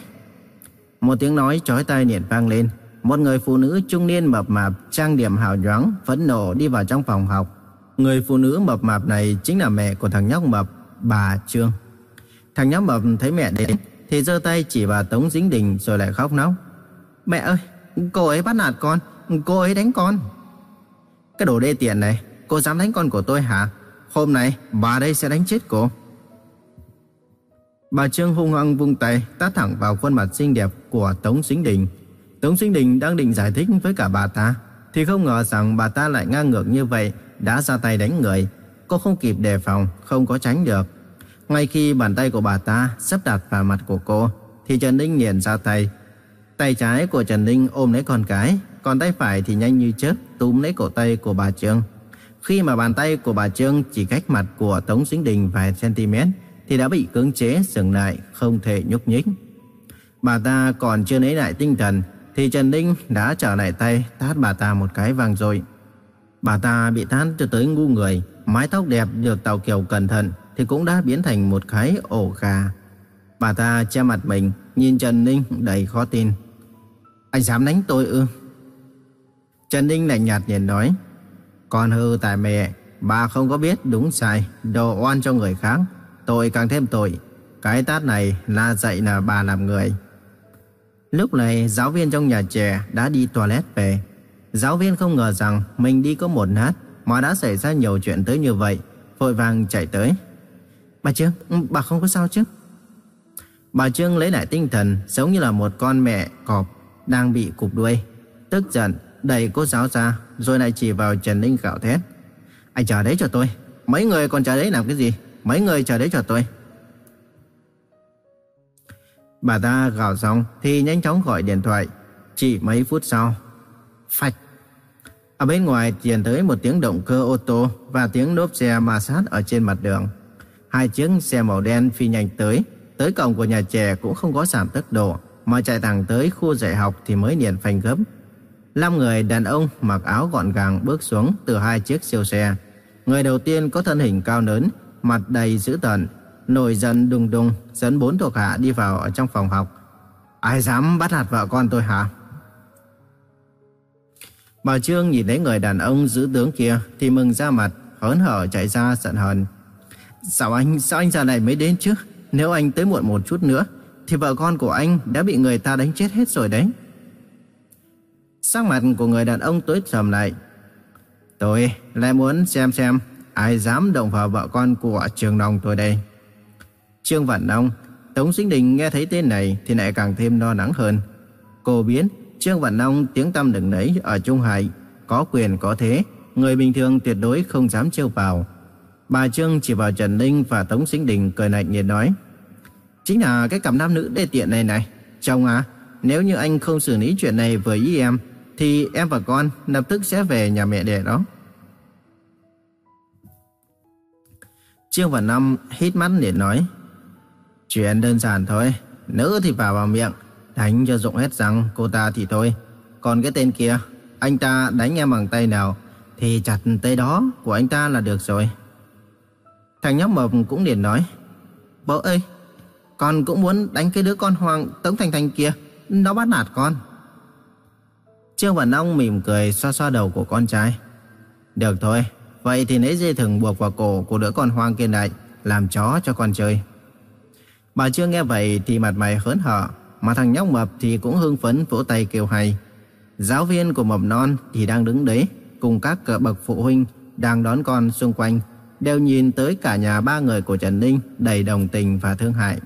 Một tiếng nói chói tai liền vang lên. Một người phụ nữ trung niên mập mạp, trang điểm hào nhoáng, phẫn nộ đi vào trong phòng học. Người phụ nữ mập mạp này chính là mẹ của thằng nhóc mập, bà Trương. Thằng nhóc mập thấy mẹ đến, thì giơ tay chỉ vào Tống Dính Đình rồi lại khóc náo. Mẹ ơi, cô ấy bắt nạt con, cô ấy đánh con. Cái đồ đê tiện này, cô dám đánh con của tôi hả? Hôm nay, bà đây sẽ đánh chết cô. Bà Trương hung hăng vung tay tát thẳng vào khuôn mặt xinh đẹp của Tống Sinh Đình. Tống Sinh Đình đang định giải thích với cả bà ta, thì không ngờ rằng bà ta lại ngang ngược như vậy, đã ra tay đánh người. Cô không kịp đề phòng, không có tránh được. Ngay khi bàn tay của bà ta sắp đặt vào mặt của cô, thì Trần Ninh liền ra tay. Tay trái của Trần Ninh ôm lấy con cái, còn tay phải thì nhanh như chớp túm lấy cổ tay của bà Trương. Khi mà bàn tay của bà Trương chỉ cách mặt của Tống Sinh Đình vài centimet thì đã bị cưỡng chế dừng lại, không thể nhúc nhích. Bà ta còn chưa lấy lại tinh thần, thì Trần Ninh đã trở lại tay tát bà ta một cái vàng rồi. Bà ta bị tát cho tới ngu người, mái tóc đẹp được Tàu Kiều cẩn thận thì cũng đã biến thành một cái ổ gà. Bà ta che mặt mình, nhìn Trần Ninh đầy khó tin. Anh dám đánh tôi ư? Trần Ninh lạnh nhạt nhìn nói. Con hư tại mẹ, bà không có biết đúng sai, đồ oan cho người khác. Tội càng thêm tội. Cái tát này là dạy là bà làm người. Lúc này giáo viên trong nhà trẻ đã đi toilet về. Giáo viên không ngờ rằng mình đi có một nát mà đã xảy ra nhiều chuyện tới như vậy. Vội vàng chạy tới. Bà Trương, bà không có sao chứ? Bà Trương lấy lại tinh thần giống như là một con mẹ cọp đang bị cụp đuôi. Tức giận, đẩy cô giáo ra rồi lại chỉ vào Trần Ninh gạo thét. Anh chờ đấy cho tôi. Mấy người còn chờ đấy làm cái gì? Mấy người chờ đấy cho tôi. Bà ta gào xong thì nhanh chóng gọi điện thoại. Chỉ mấy phút sau. Phạch. Ở bên ngoài truyền tới một tiếng động cơ ô tô và tiếng lốp xe ma sát ở trên mặt đường. Hai chiếc xe màu đen phi nhanh tới. Tới cổng của nhà trẻ cũng không có giảm tốc độ mà chạy thẳng tới khu dạy học thì mới liền phanh gấp. Năm người đàn ông mặc áo gọn gàng bước xuống từ hai chiếc siêu xe. Người đầu tiên có thân hình cao lớn, mặt đầy dữ tợn, nổi giận đùng đùng dẫn bốn thuộc hạ đi vào ở trong phòng học. Ai dám bắt hạt vợ con tôi hả? Bà Trương nhìn thấy người đàn ông giữ tướng kia thì mừng ra mặt, hớn hở chạy ra giận hờn. Sao anh, sao anh giờ này mới đến chứ? Nếu anh tới muộn một chút nữa, thì vợ con của anh đã bị người ta đánh chết hết rồi đấy. Sắc mặt của người đàn ông tối sầm lại. Tôi lại muốn xem xem ai dám động vào vợ con của Trương Long tôi đây. Trương Vạn Đông, Tống Sinh Đình nghe thấy tên này thì lại càng thêm lo lắng hơn. Cô biết Trương Vạn Đông tiếng tăm đừng nấy ở Trung Hải, có quyền có thế, người bình thường tuyệt đối không dám trêu vào. Bà Trương chỉ vào Trần linh và Tống Sinh Đình cười lạnh nhiệt nói. Chính là cái cặp nam nữ đê tiện này này. Chồng à, nếu như anh không xử lý chuyện này với ý em, thì em và con lập tức sẽ về nhà mẹ đẻ đó. Trương Văn Năm hít mắt để nói. Chuyện đơn giản thôi, nữ thì vào vào miệng, đánh cho rụng hết răng cô ta thì thôi. Còn cái tên kia, anh ta đánh em bằng tay nào, thì chặt tay đó của anh ta là được rồi. Thằng nhóc mập cũng liền nói, Bố ơi, con cũng muốn đánh cái đứa con hoàng Tống Thành Thành kia, nó bắt nạt con. Trương Văn Long mỉm cười xoa xoa đầu của con trai. Được thôi, vậy thì lấy dây thừng buộc vào cổ của đứa con hoang kia lại, làm chó cho con chơi. Bà chưa nghe vậy thì mặt mày hớn hở, mà thằng nhóc mập thì cũng hưng phấn vỗ tay kêu hay. Giáo viên của mầm non thì đang đứng đấy, cùng các cỡ bậc phụ huynh đang đón con xung quanh, đều nhìn tới cả nhà ba người của Trần Ninh đầy đồng tình và thương hại.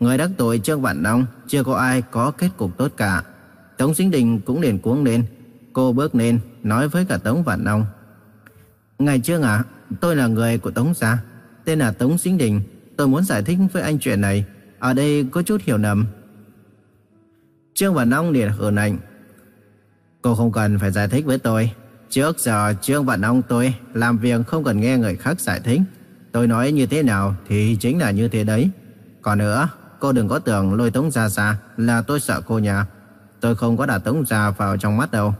Người đắc tội Trương Vạn đông chưa có ai có kết cục tốt cả. Tống Sinh Đình cũng liền cuống lên. Cô bước lên nói với cả Tống Vạn đông Ngày trước ạ, tôi là người của Tống Gia, tên là Tống Sinh Đình. Tôi muốn giải thích với anh chuyện này. Ở đây có chút hiểu lầm. Trương Vạn Long liền hờn anh. Cô không cần phải giải thích với tôi. Trước giờ Trương Vạn Long tôi làm việc không cần nghe người khác giải thích. Tôi nói như thế nào thì chính là như thế đấy. Còn nữa, cô đừng có tưởng lôi Tống Gia ra là tôi sợ cô nhà. Tôi không có đặt Tống Gia vào trong mắt đâu.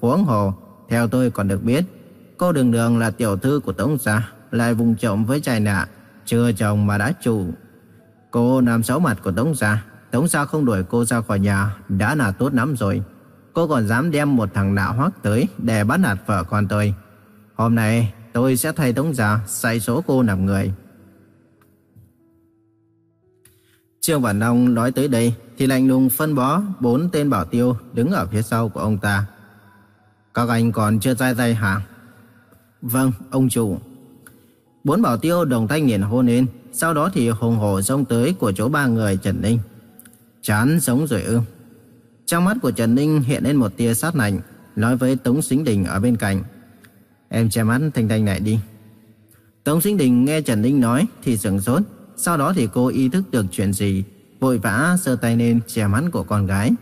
Huống hồ, theo tôi còn được biết, cô đường đường là tiểu thư của Tống Gia, lại vùng trộm với trai nạ, chưa chồng mà đã chủ. Cô làm xấu mặt của Tống Gia, Tống Gia không đuổi cô ra khỏi nhà, đã là tốt lắm rồi. Cô còn dám đem một thằng nạ hoắc tới để bắt nạt vợ con tôi. Hôm nay tôi sẽ thay Tống Gia say số cô làm người. Trương Văn Long nói tới đây thì lạnh lùng phân bó bốn tên bảo tiêu đứng ở phía sau của ông ta. Các anh còn chưa ra tay hả? Vâng, ông chủ. Bốn bảo tiêu đồng thanh nhìn hôn lên, sau đó thì hùng hổ xông tới của chỗ ba người Trần Ninh. Chán sống rồi ư. Trong mắt của Trần Ninh hiện lên một tia sát lạnh, nói với Tống Sính Đình ở bên cạnh. Em che mắt Thanh Thanh lại đi. Tống Sính Đình nghe Trần Ninh nói thì sửng sốt, sau đó thì cô ý thức được chuyện gì, vội vã giơ tay lên che mắt của con gái.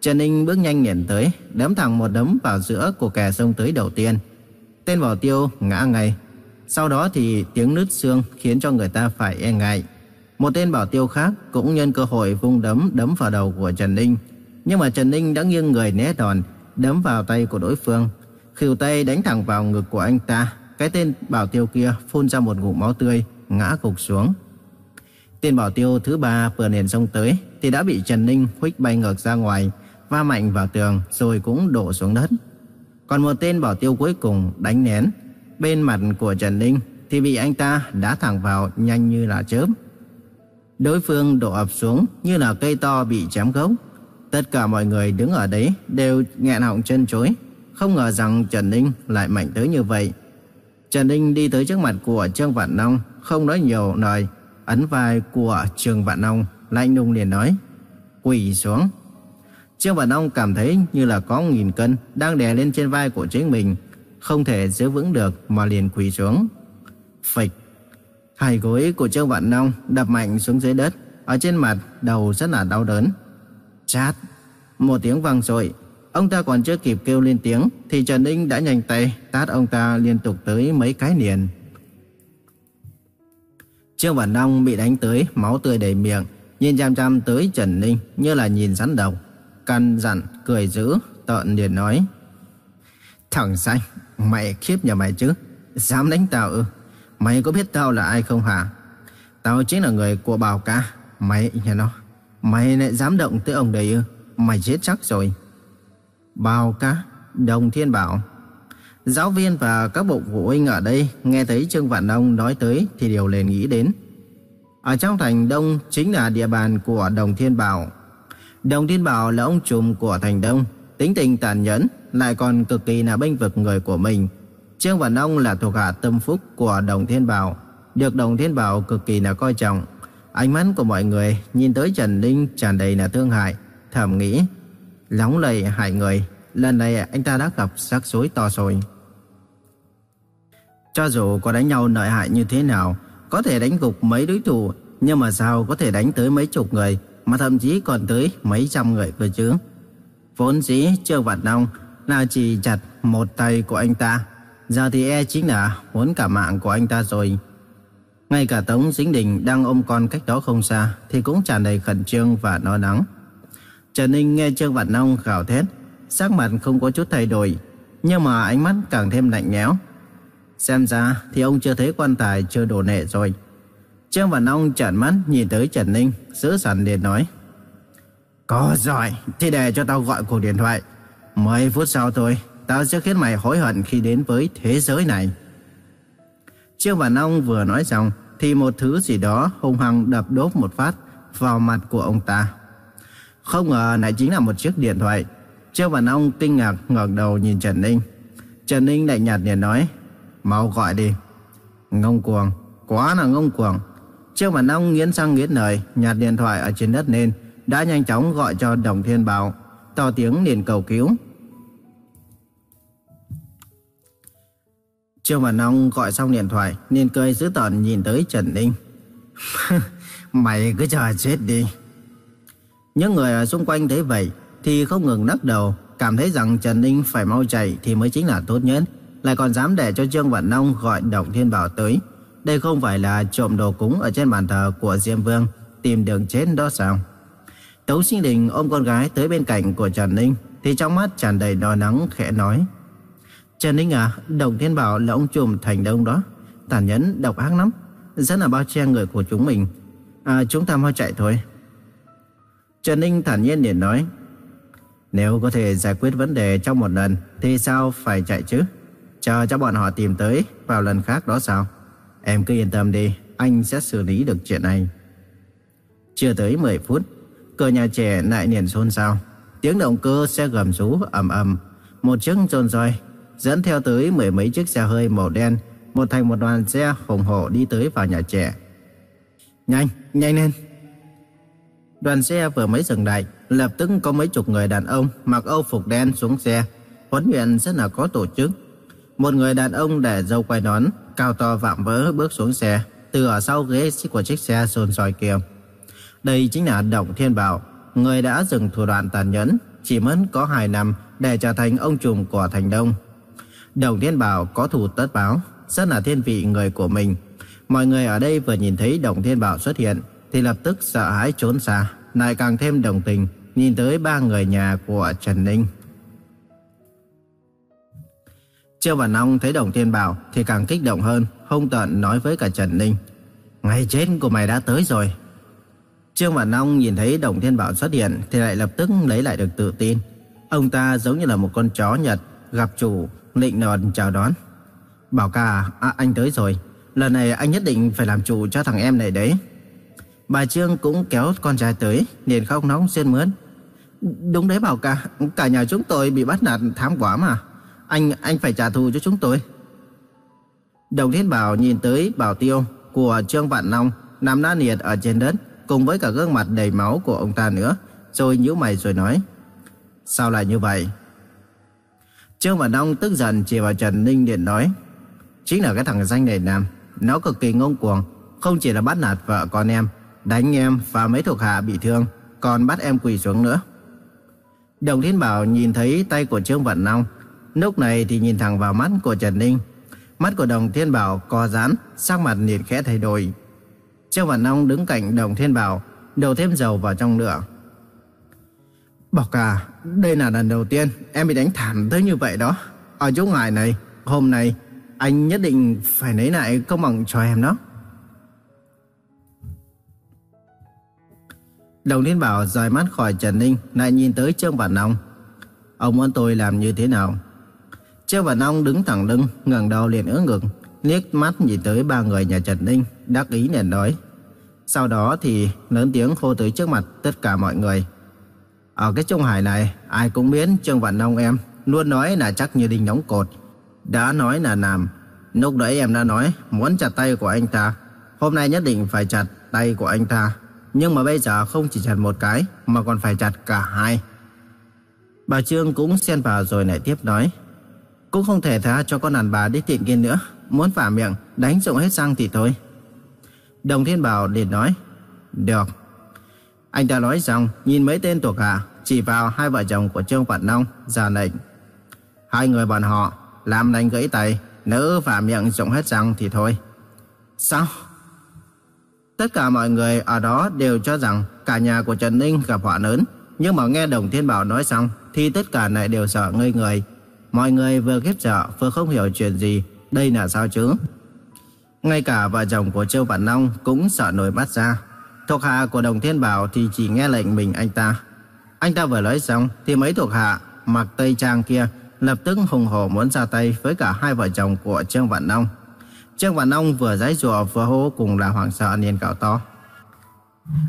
Trần Ninh bước nhanh nhảy tới, đấm thẳng một đấm vào giữa của kẻ xông tới đầu tiên. Tên bảo tiêu ngã ngay. Sau đó thì tiếng nứt xương khiến cho người ta phải e ngại. Một tên bảo tiêu khác cũng nhân cơ hội vung đấm đấm vào đầu của Trần Ninh. Nhưng mà Trần Ninh đã nghiêng người né đòn, đấm vào tay của đối phương. Khỉu tay đánh thẳng vào ngực của anh ta. Cái tên bảo tiêu kia phun ra một ngụm máu tươi, ngã gục xuống. Tên bảo tiêu thứ ba vừa nền sông tới thì đã bị Trần Ninh khuếch bay ngược ra ngoài, va mạnh vào tường rồi cũng đổ xuống đất. Còn một tên bảo tiêu cuối cùng đánh nén. Bên mặt của Trần Ninh thì bị anh ta đá thẳng vào nhanh như là chớp. Đối phương đổ ập xuống như là cây to bị chém gốc. Tất cả mọi người đứng ở đấy đều nghẹn họng chân chối. Không ngờ rằng Trần Ninh lại mạnh tới như vậy. Trần Ninh đi tới trước mặt của Trương Vạn Nông, không nói nhiều lời, ấn vai của Trương Vạn Nông, lạnh lùng liền nói, quỳ xuống. Trương Vạn Nông cảm thấy như là có nghìn cân đang đè lên trên vai của chính mình, không thể giữ vững được mà liền quỳ xuống. Phịch. Hai gối của Trương Vạn Nông đập mạnh xuống dưới đất, ở trên mặt đầu rất là đau đớn. Chát. Một tiếng vang rồi, ông ta còn chưa kịp kêu lên tiếng thì Trần Ninh đã nhanh tay tát ông ta liên tục tới mấy cái liền. Trương Vạn Nông bị đánh tới máu tươi đầy miệng, nhìn chăm chăm tới Trần Ninh như là nhìn rắn đầu. Căn dặn, cười dữ, tợn liền nói. Thằng xanh, mày khiếp nhà mày chứ, dám đánh tao ư? Mày có biết tao là ai không hả? Tao chính là người của Bảo Ca, mày nhà nó. Mày lại dám động tới ông đây ư? Mày chết chắc rồi. Bảo Ca, Đồng Thiên Bảo. Giáo viên và các bộ phụ huynh ở đây nghe thấy Trương Vạn Đông nói tới thì đều liền nghĩ đến. Ở trong thành Đông chính là địa bàn của Đồng Thiên Bảo. Đồng Thiên Bảo là ông trùm của thành Đông, tính tình tàn nhẫn, lại còn cực kỳ là bênh vực người của mình. Trương Văn Ông là thuộc hạ tâm phúc của Đồng Thiên Bảo, được Đồng Thiên Bảo cực kỳ là coi trọng. Ánh mắt của mọi người nhìn tới Trần Ninh tràn đầy là thương hại, thầm nghĩ, lóng lầy hại người, lần này anh ta đã gặp rắc rối to rồi. Cho dù có đánh nhau nội hại như thế nào, có thể đánh gục mấy đối thủ, nhưng mà sao có thể đánh tới mấy chục người, mà thậm chí còn tới mấy trăm người cơ chứ. Vốn dĩ Trương Vạn Long là chỉ chặt một tay của anh ta, giờ thì e chính là muốn cả mạng của anh ta rồi. Ngay cả Tống Dính Đình đang ôm con cách đó không xa thì cũng tràn đầy khẩn trương và lo lắng. Trần Ninh nghe Trương Vạn Long gào thét, sắc mặt không có chút thay đổi. nhưng mà ánh mắt càng thêm lạnh lẽo. Xem ra thì ông chưa thấy quan tài chưa đổ nệ rồi. Trương Văn Long trợn mắt nhìn tới Trần Ninh, giữ sẵn liền nói. Có giỏi, thì để cho tao gọi cuộc điện thoại. Mấy phút sau thôi, tao sẽ khiến mày hối hận khi đến với thế giới này. Trương Văn Long vừa nói xong, thì một thứ gì đó hung hăng đập đốt một phát vào mặt của ông ta. Không ngờ lại chính là một chiếc điện thoại. Trương Văn Long kinh ngạc ngẩng đầu nhìn Trần Ninh. Trần Ninh lạnh nhạt liền nói, mau gọi đi. Ngông cuồng, quá là ngông cuồng. Trương Văn Long nghiến răng nghiến lợi, nhặt điện thoại ở trên đất lên, đã nhanh chóng gọi cho Đồng Thiên Bảo, to tiếng liền cầu cứu. Trương Văn Long gọi xong điện thoại, nên cười dữ tợn nhìn tới Trần Ninh. <laughs> Mày cứ chờ chết đi. Những người ở xung quanh thấy vậy thì không ngừng lắc đầu, cảm thấy rằng Trần Ninh phải mau chạy thì mới chính là tốt nhất. Lại còn dám để cho Trương Văn Long gọi Đồng Thiên Bảo tới. Đây không phải là trộm đồ cúng ở trên bàn thờ của Diêm Vương, tìm đường chết đó sao? Tấu Sinh Đình ôm con gái tới bên cạnh của Trần Ninh thì trong mắt tràn đầy đo nắng khẽ nói. Trần Ninh à, Đồng Thiên Bảo là ông trùm thành đông đó. Tàn nhẫn, độc ác lắm. Rất là bao che người của chúng mình. À, chúng ta mau chạy thôi. Trần Ninh thản nhiên liền nói. Nếu có thể giải quyết vấn đề trong một lần thì sao phải chạy chứ? Chờ cho bọn họ tìm tới vào lần khác đó sao? Em cứ yên tâm đi, anh sẽ xử lý được chuyện này. Chưa tới 10 phút, cửa nhà trẻ lại liền xôn xao. Tiếng động cơ xe gầm rú ầm ầm, một chiếc rôn roi dẫn theo tới mười mấy chiếc xe hơi màu đen, một thành một đoàn xe hùng hổ đi tới vào nhà trẻ. Nhanh, nhanh lên! Đoàn xe vừa mới dừng lại, lập tức có mấy chục người đàn ông mặc âu phục đen xuống xe, huấn luyện rất là có tổ chức. Một người đàn ông để dâu quai nón, cao to vạm vỡ bước xuống xe, từ ở sau ghế của chiếc xe xôn xòi kia. Đây chính là Động Thiên Bảo, người đã dừng thủ đoạn tàn nhẫn, chỉ mất có 2 năm để trở thành ông trùm của Thành Đông. Đồng Thiên Bảo có thủ tất báo, rất là thiên vị người của mình. Mọi người ở đây vừa nhìn thấy Đồng Thiên Bảo xuất hiện, thì lập tức sợ hãi trốn xa, lại càng thêm đồng tình, nhìn tới ba người nhà của Trần Ninh. Trương Văn Long thấy Đồng Thiên Bảo thì càng kích động hơn, hung tợn nói với cả Trần Ninh. Ngày chết của mày đã tới rồi. Trương Văn Long nhìn thấy Đồng Thiên Bảo xuất hiện thì lại lập tức lấy lại được tự tin. Ông ta giống như là một con chó Nhật gặp chủ Lịnh nọt chào đón. Bảo ca, à, anh tới rồi. Lần này anh nhất định phải làm chủ cho thằng em này đấy. Bà Trương cũng kéo con trai tới, liền khóc nóng xuyên mướn. Đúng đấy Bảo ca, cả nhà chúng tôi bị bắt nạt thám quá mà. Anh anh phải trả thù cho chúng tôi. Đồng Thiên Bảo nhìn tới Bảo Tiêu của Trương Vạn Long nằm nát nhiệt ở trên đất cùng với cả gương mặt đầy máu của ông ta nữa, rồi nhíu mày rồi nói: "Sao lại như vậy?" Trương Vạn Long tức giận chỉ vào Trần Ninh Điện nói Chính là cái thằng danh này nam Nó cực kỳ ngông cuồng Không chỉ là bắt nạt vợ con em Đánh em và mấy thuộc hạ bị thương Còn bắt em quỳ xuống nữa Đồng Thiên Bảo nhìn thấy tay của Trương vạn Long Lúc này thì nhìn thẳng vào mắt của Trần Ninh Mắt của Đồng Thiên Bảo co giãn Sắc mặt liền khẽ thay đổi Trương Văn Long đứng cạnh Đồng Thiên Bảo Đổ thêm dầu vào trong lửa Bảo cả, à, đây là lần đầu tiên em bị đánh thảm tới như vậy đó. Ở chỗ ngài này, hôm nay anh nhất định phải lấy lại công bằng cho em đó. Đồng Thiên Bảo rời mắt khỏi Trần Ninh lại nhìn tới Trương Vạn Long. Ông muốn tôi làm như thế nào? Trương Vạn Long đứng thẳng lưng, ngẩng đầu liền ưỡn ngực, liếc mắt nhìn tới ba người nhà Trần Ninh, đắc ý liền nói. Sau đó thì lớn tiếng hô tới trước mặt tất cả mọi người. Ở cái Trung Hải này, ai cũng biết Trương Vạn Nông em luôn nói là chắc như đinh đóng cột. Đã nói là làm. Lúc đấy em đã nói muốn chặt tay của anh ta. Hôm nay nhất định phải chặt tay của anh ta. Nhưng mà bây giờ không chỉ chặt một cái, mà còn phải chặt cả hai. Bà Trương cũng xen vào rồi lại tiếp nói. Cũng không thể tha cho con đàn bà đích tiện kia nữa. Muốn phả miệng, đánh rụng hết răng thì thôi. Đồng Thiên Bảo liền nói. Được. Anh ta nói xong, nhìn mấy tên thuộc hạ, chỉ vào hai vợ chồng của Trương Vạn Nông, ra lệnh. Hai người bọn họ, làm đánh gãy tay, nữ phả miệng rụng hết răng thì thôi. Sao? Tất cả mọi người ở đó đều cho rằng cả nhà của Trần Ninh gặp họa lớn, nhưng mà nghe Đồng Thiên Bảo nói xong, thì tất cả lại đều sợ ngây người. Mọi người vừa khiếp sợ vừa không hiểu chuyện gì, đây là sao chứ? Ngay cả vợ chồng của Châu Vạn Long cũng sợ nổi mắt ra. Thuộc hạ của Đồng Thiên Bảo thì chỉ nghe lệnh mình anh ta. Anh ta vừa nói xong thì mấy thuộc hạ mặc tây trang kia lập tức hùng hổ muốn ra tay với cả hai vợ chồng của Trương Vạn Long. Trương Vạn Long vừa giấy rùa vừa hô cùng là hoảng sợ liền cào to.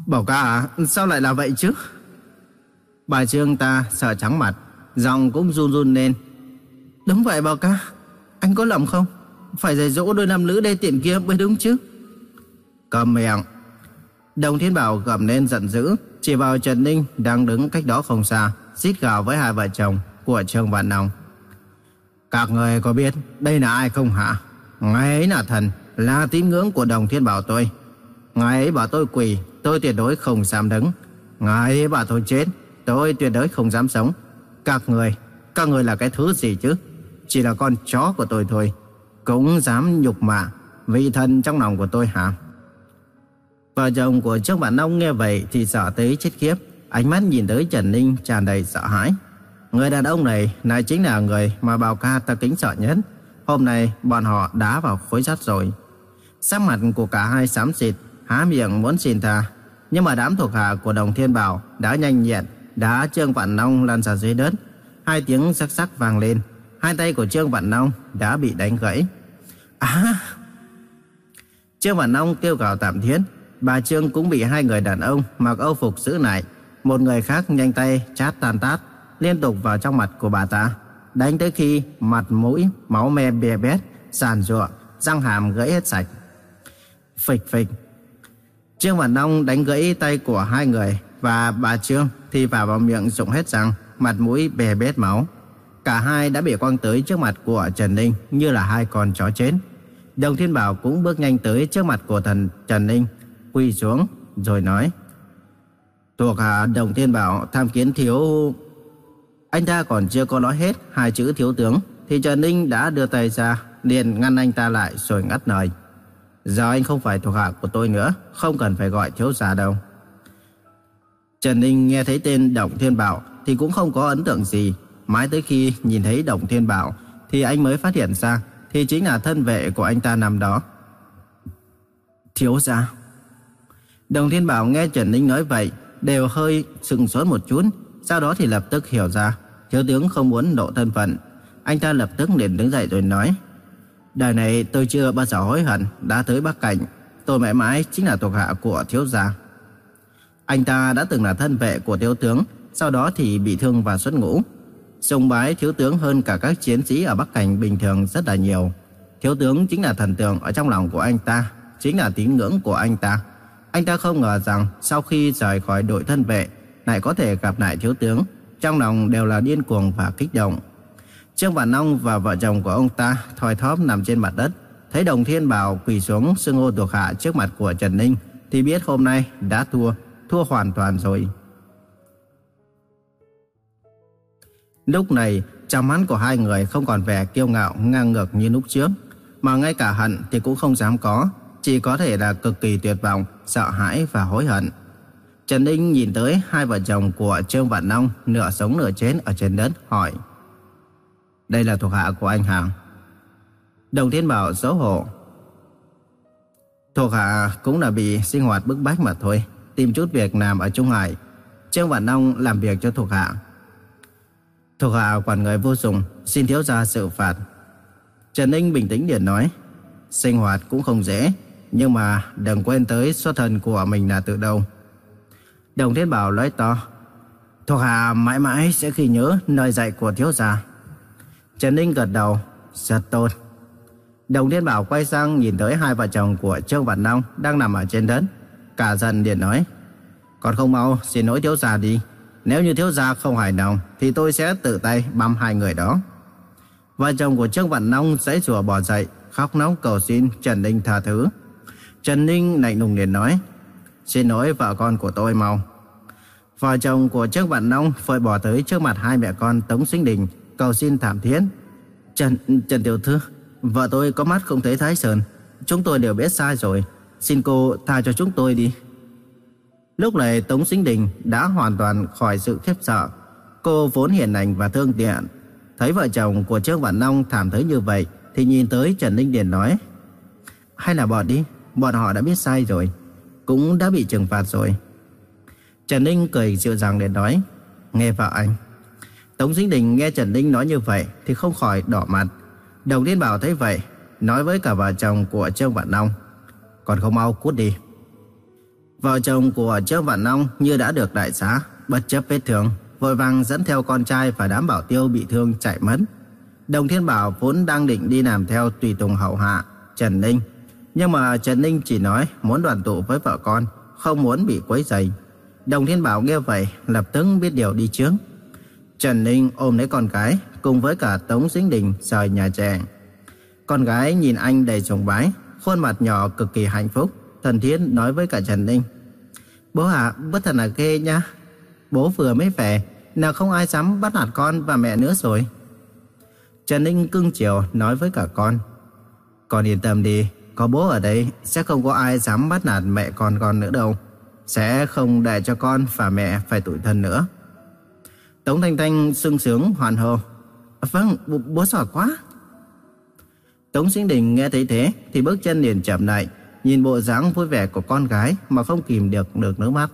Bảo ca à, sao lại là vậy chứ? Bà Trương ta sợ trắng mặt, giọng cũng run run lên. Đúng vậy Bảo ca, anh có lầm không? Phải dạy dỗ đôi nam nữ đê tiện kia mới đúng chứ? Cầm miệng. Đồng Thiên Bảo gầm lên giận dữ, chỉ vào Trần Ninh đang đứng cách đó không xa, xít gào với hai vợ chồng của Trương văn Long. Các người có biết đây là ai không hả? Ngài ấy là thần, là tín ngưỡng của Đồng Thiên Bảo tôi. Ngài ấy bảo tôi quỳ, tôi tuyệt đối không dám đứng. Ngài ấy bảo tôi chết, tôi tuyệt đối không dám sống. Các người, các người là cái thứ gì chứ? Chỉ là con chó của tôi thôi. Cũng dám nhục mạ vị thần trong lòng của tôi hả? Vợ chồng của Trương bạn ông nghe vậy thì sợ tới chết khiếp. Ánh mắt nhìn tới Trần Ninh tràn đầy sợ hãi. Người đàn ông này lại chính là người mà bào Ca ta kính sợ nhất. Hôm nay bọn họ đã vào khối sắt rồi. Sắc mặt của cả hai xám xịt, há miệng muốn xin tha. Nhưng mà đám thuộc hạ của Đồng Thiên Bảo đã nhanh nhẹn, đá Trương Vạn nông lăn ra dưới đất. Hai tiếng sắc sắc vang lên. Hai tay của Trương Vạn Long đã bị đánh gãy. À! Trương Vạn Long kêu gào tạm thiết. Bà Trương cũng bị hai người đàn ông mặc âu phục giữ lại. Một người khác nhanh tay chát tan tát liên tục vào trong mặt của bà ta, đánh tới khi mặt mũi máu me bè bét, sàn rụa, răng hàm gãy hết sạch. Phịch phịch. Trương Văn Long đánh gãy tay của hai người và bà Trương thì vào vào miệng rụng hết răng, mặt mũi bè bét máu. Cả hai đã bị quăng tới trước mặt của Trần Ninh như là hai con chó chết. Đồng Thiên Bảo cũng bước nhanh tới trước mặt của thần Trần Ninh, quỳ xuống rồi nói: "Thuộc hạ Đồng Thiên Bảo tham kiến thiếu anh ta còn chưa có nói hết hai chữ thiếu tướng thì Trần Ninh đã đưa tay ra liền ngăn anh ta lại rồi ngắt lời. Giờ anh không phải thuộc hạ của tôi nữa, không cần phải gọi thiếu gia đâu. Trần Ninh nghe thấy tên Đồng Thiên Bảo thì cũng không có ấn tượng gì. Mãi tới khi nhìn thấy Đồng Thiên Bảo thì anh mới phát hiện ra thì chính là thân vệ của anh ta nằm đó. Thiếu gia. Đồng Thiên Bảo nghe Trần Ninh nói vậy đều hơi sừng sốt một chút, sau đó thì lập tức hiểu ra Thiếu tướng không muốn lộ thân phận Anh ta lập tức liền đứng dậy rồi nói Đời này tôi chưa bao giờ hối hận Đã tới Bắc Cảnh Tôi mãi mãi chính là thuộc hạ của thiếu gia Anh ta đã từng là thân vệ của thiếu tướng Sau đó thì bị thương và xuất ngũ Sùng bái thiếu tướng hơn cả các chiến sĩ ở Bắc Cảnh bình thường rất là nhiều Thiếu tướng chính là thần tượng ở trong lòng của anh ta Chính là tín ngưỡng của anh ta Anh ta không ngờ rằng sau khi rời khỏi đội thân vệ Lại có thể gặp lại thiếu tướng trong lòng đều là điên cuồng và kích động. Trương Vạn Nông và vợ chồng của ông ta thoi thóp nằm trên mặt đất, thấy Đồng Thiên Bảo quỳ xuống xưng hô thuộc hạ trước mặt của Trần Ninh, thì biết hôm nay đã thua, thua hoàn toàn rồi. Lúc này, trong mắt của hai người không còn vẻ kiêu ngạo ngang ngược như lúc trước, mà ngay cả hận thì cũng không dám có, chỉ có thể là cực kỳ tuyệt vọng, sợ hãi và hối hận. Trần Ninh nhìn tới hai vợ chồng của Trương Vạn Nông nửa sống nửa chết ở trên đất hỏi. Đây là thuộc hạ của anh Hàng Đồng Thiên Bảo xấu hổ. Thuộc hạ cũng là bị sinh hoạt bức bách mà thôi Tìm chút việc làm ở Trung Hải. Trương Vạn Nông làm việc cho thuộc hạ. Thuộc hạ quản người vô dụng Xin thiếu gia sự phạt Trần Ninh bình tĩnh điện nói, Sinh hoạt cũng không dễ, Nhưng mà đừng quên tới xuất thân của mình là từ đâu Đồng Thiên Bảo nói to. Thuộc hạ mãi mãi sẽ ghi nhớ lời dạy của thiếu gia. Trần Ninh gật đầu. Rất tốt. Đồng Thiên Bảo quay sang nhìn tới hai vợ chồng của Trương Văn Long đang nằm ở trên đất. Cả dần điện nói. Còn không mau xin lỗi thiếu gia đi. Nếu như thiếu gia không hài lòng thì tôi sẽ tự tay băm hai người đó. Vợ chồng của Trương Vạn Long giãy rùa bỏ dậy, khóc nóng cầu xin Trần Ninh tha thứ. Trần Ninh lạnh lùng liền nói. Xin lỗi vợ con của tôi mau. Vợ chồng của Trương Vạn Nông phơi bỏ tới trước mặt hai mẹ con Tống Sinh Đình, cầu xin thảm thiết. Trần, Trần Tiểu Thư, vợ tôi có mắt không thấy Thái Sơn. Chúng tôi đều biết sai rồi. Xin cô tha cho chúng tôi đi. Lúc này Tống Sinh Đình đã hoàn toàn khỏi sự khiếp sợ. Cô vốn hiền lành và thương tiện. Thấy vợ chồng của Trương Vạn Long thảm thấy như vậy thì nhìn tới Trần Ninh liền nói Hay là bỏ đi, bọn họ đã biết sai rồi, cũng đã bị trừng phạt rồi. Trần Ninh cười dịu dàng để nói Nghe vợ anh Tống Sinh Đình nghe Trần Ninh nói như vậy Thì không khỏi đỏ mặt Đồng Liên Bảo thấy vậy Nói với cả vợ chồng của Trương Vạn Long Còn không mau cút đi Vợ chồng của Trương Vạn Long Như đã được đại xá Bất chấp vết thương Vội vàng dẫn theo con trai và đám bảo tiêu bị thương chạy mất Đồng Thiên Bảo vốn đang định đi làm theo tùy tùng hậu hạ Trần Ninh Nhưng mà Trần Ninh chỉ nói muốn đoàn tụ với vợ con Không muốn bị quấy rầy Đồng Thiên Bảo nghe vậy lập tức biết điều đi trước. Trần Ninh ôm lấy con gái cùng với cả Tống Dính Đình rời nhà trẻ. Con gái nhìn anh đầy sùng bái, khuôn mặt nhỏ cực kỳ hạnh phúc, thần thiết nói với cả Trần Ninh. Bố ạ, à, bất thật là ghê nha. Bố vừa mới về, nào không ai dám bắt nạt con và mẹ nữa rồi. Trần Ninh cưng chiều nói với cả con. Con yên tâm đi, có bố ở đây sẽ không có ai dám bắt nạt mẹ con con nữa đâu. Sẽ không để cho con và mẹ phải tủi thân nữa Tống Thanh Thanh sung sướng hoàn hồ Vâng, bố giỏi quá Tống Sinh Đình nghe thấy thế Thì bước chân liền chậm lại Nhìn bộ dáng vui vẻ của con gái Mà không kìm được được nước mắt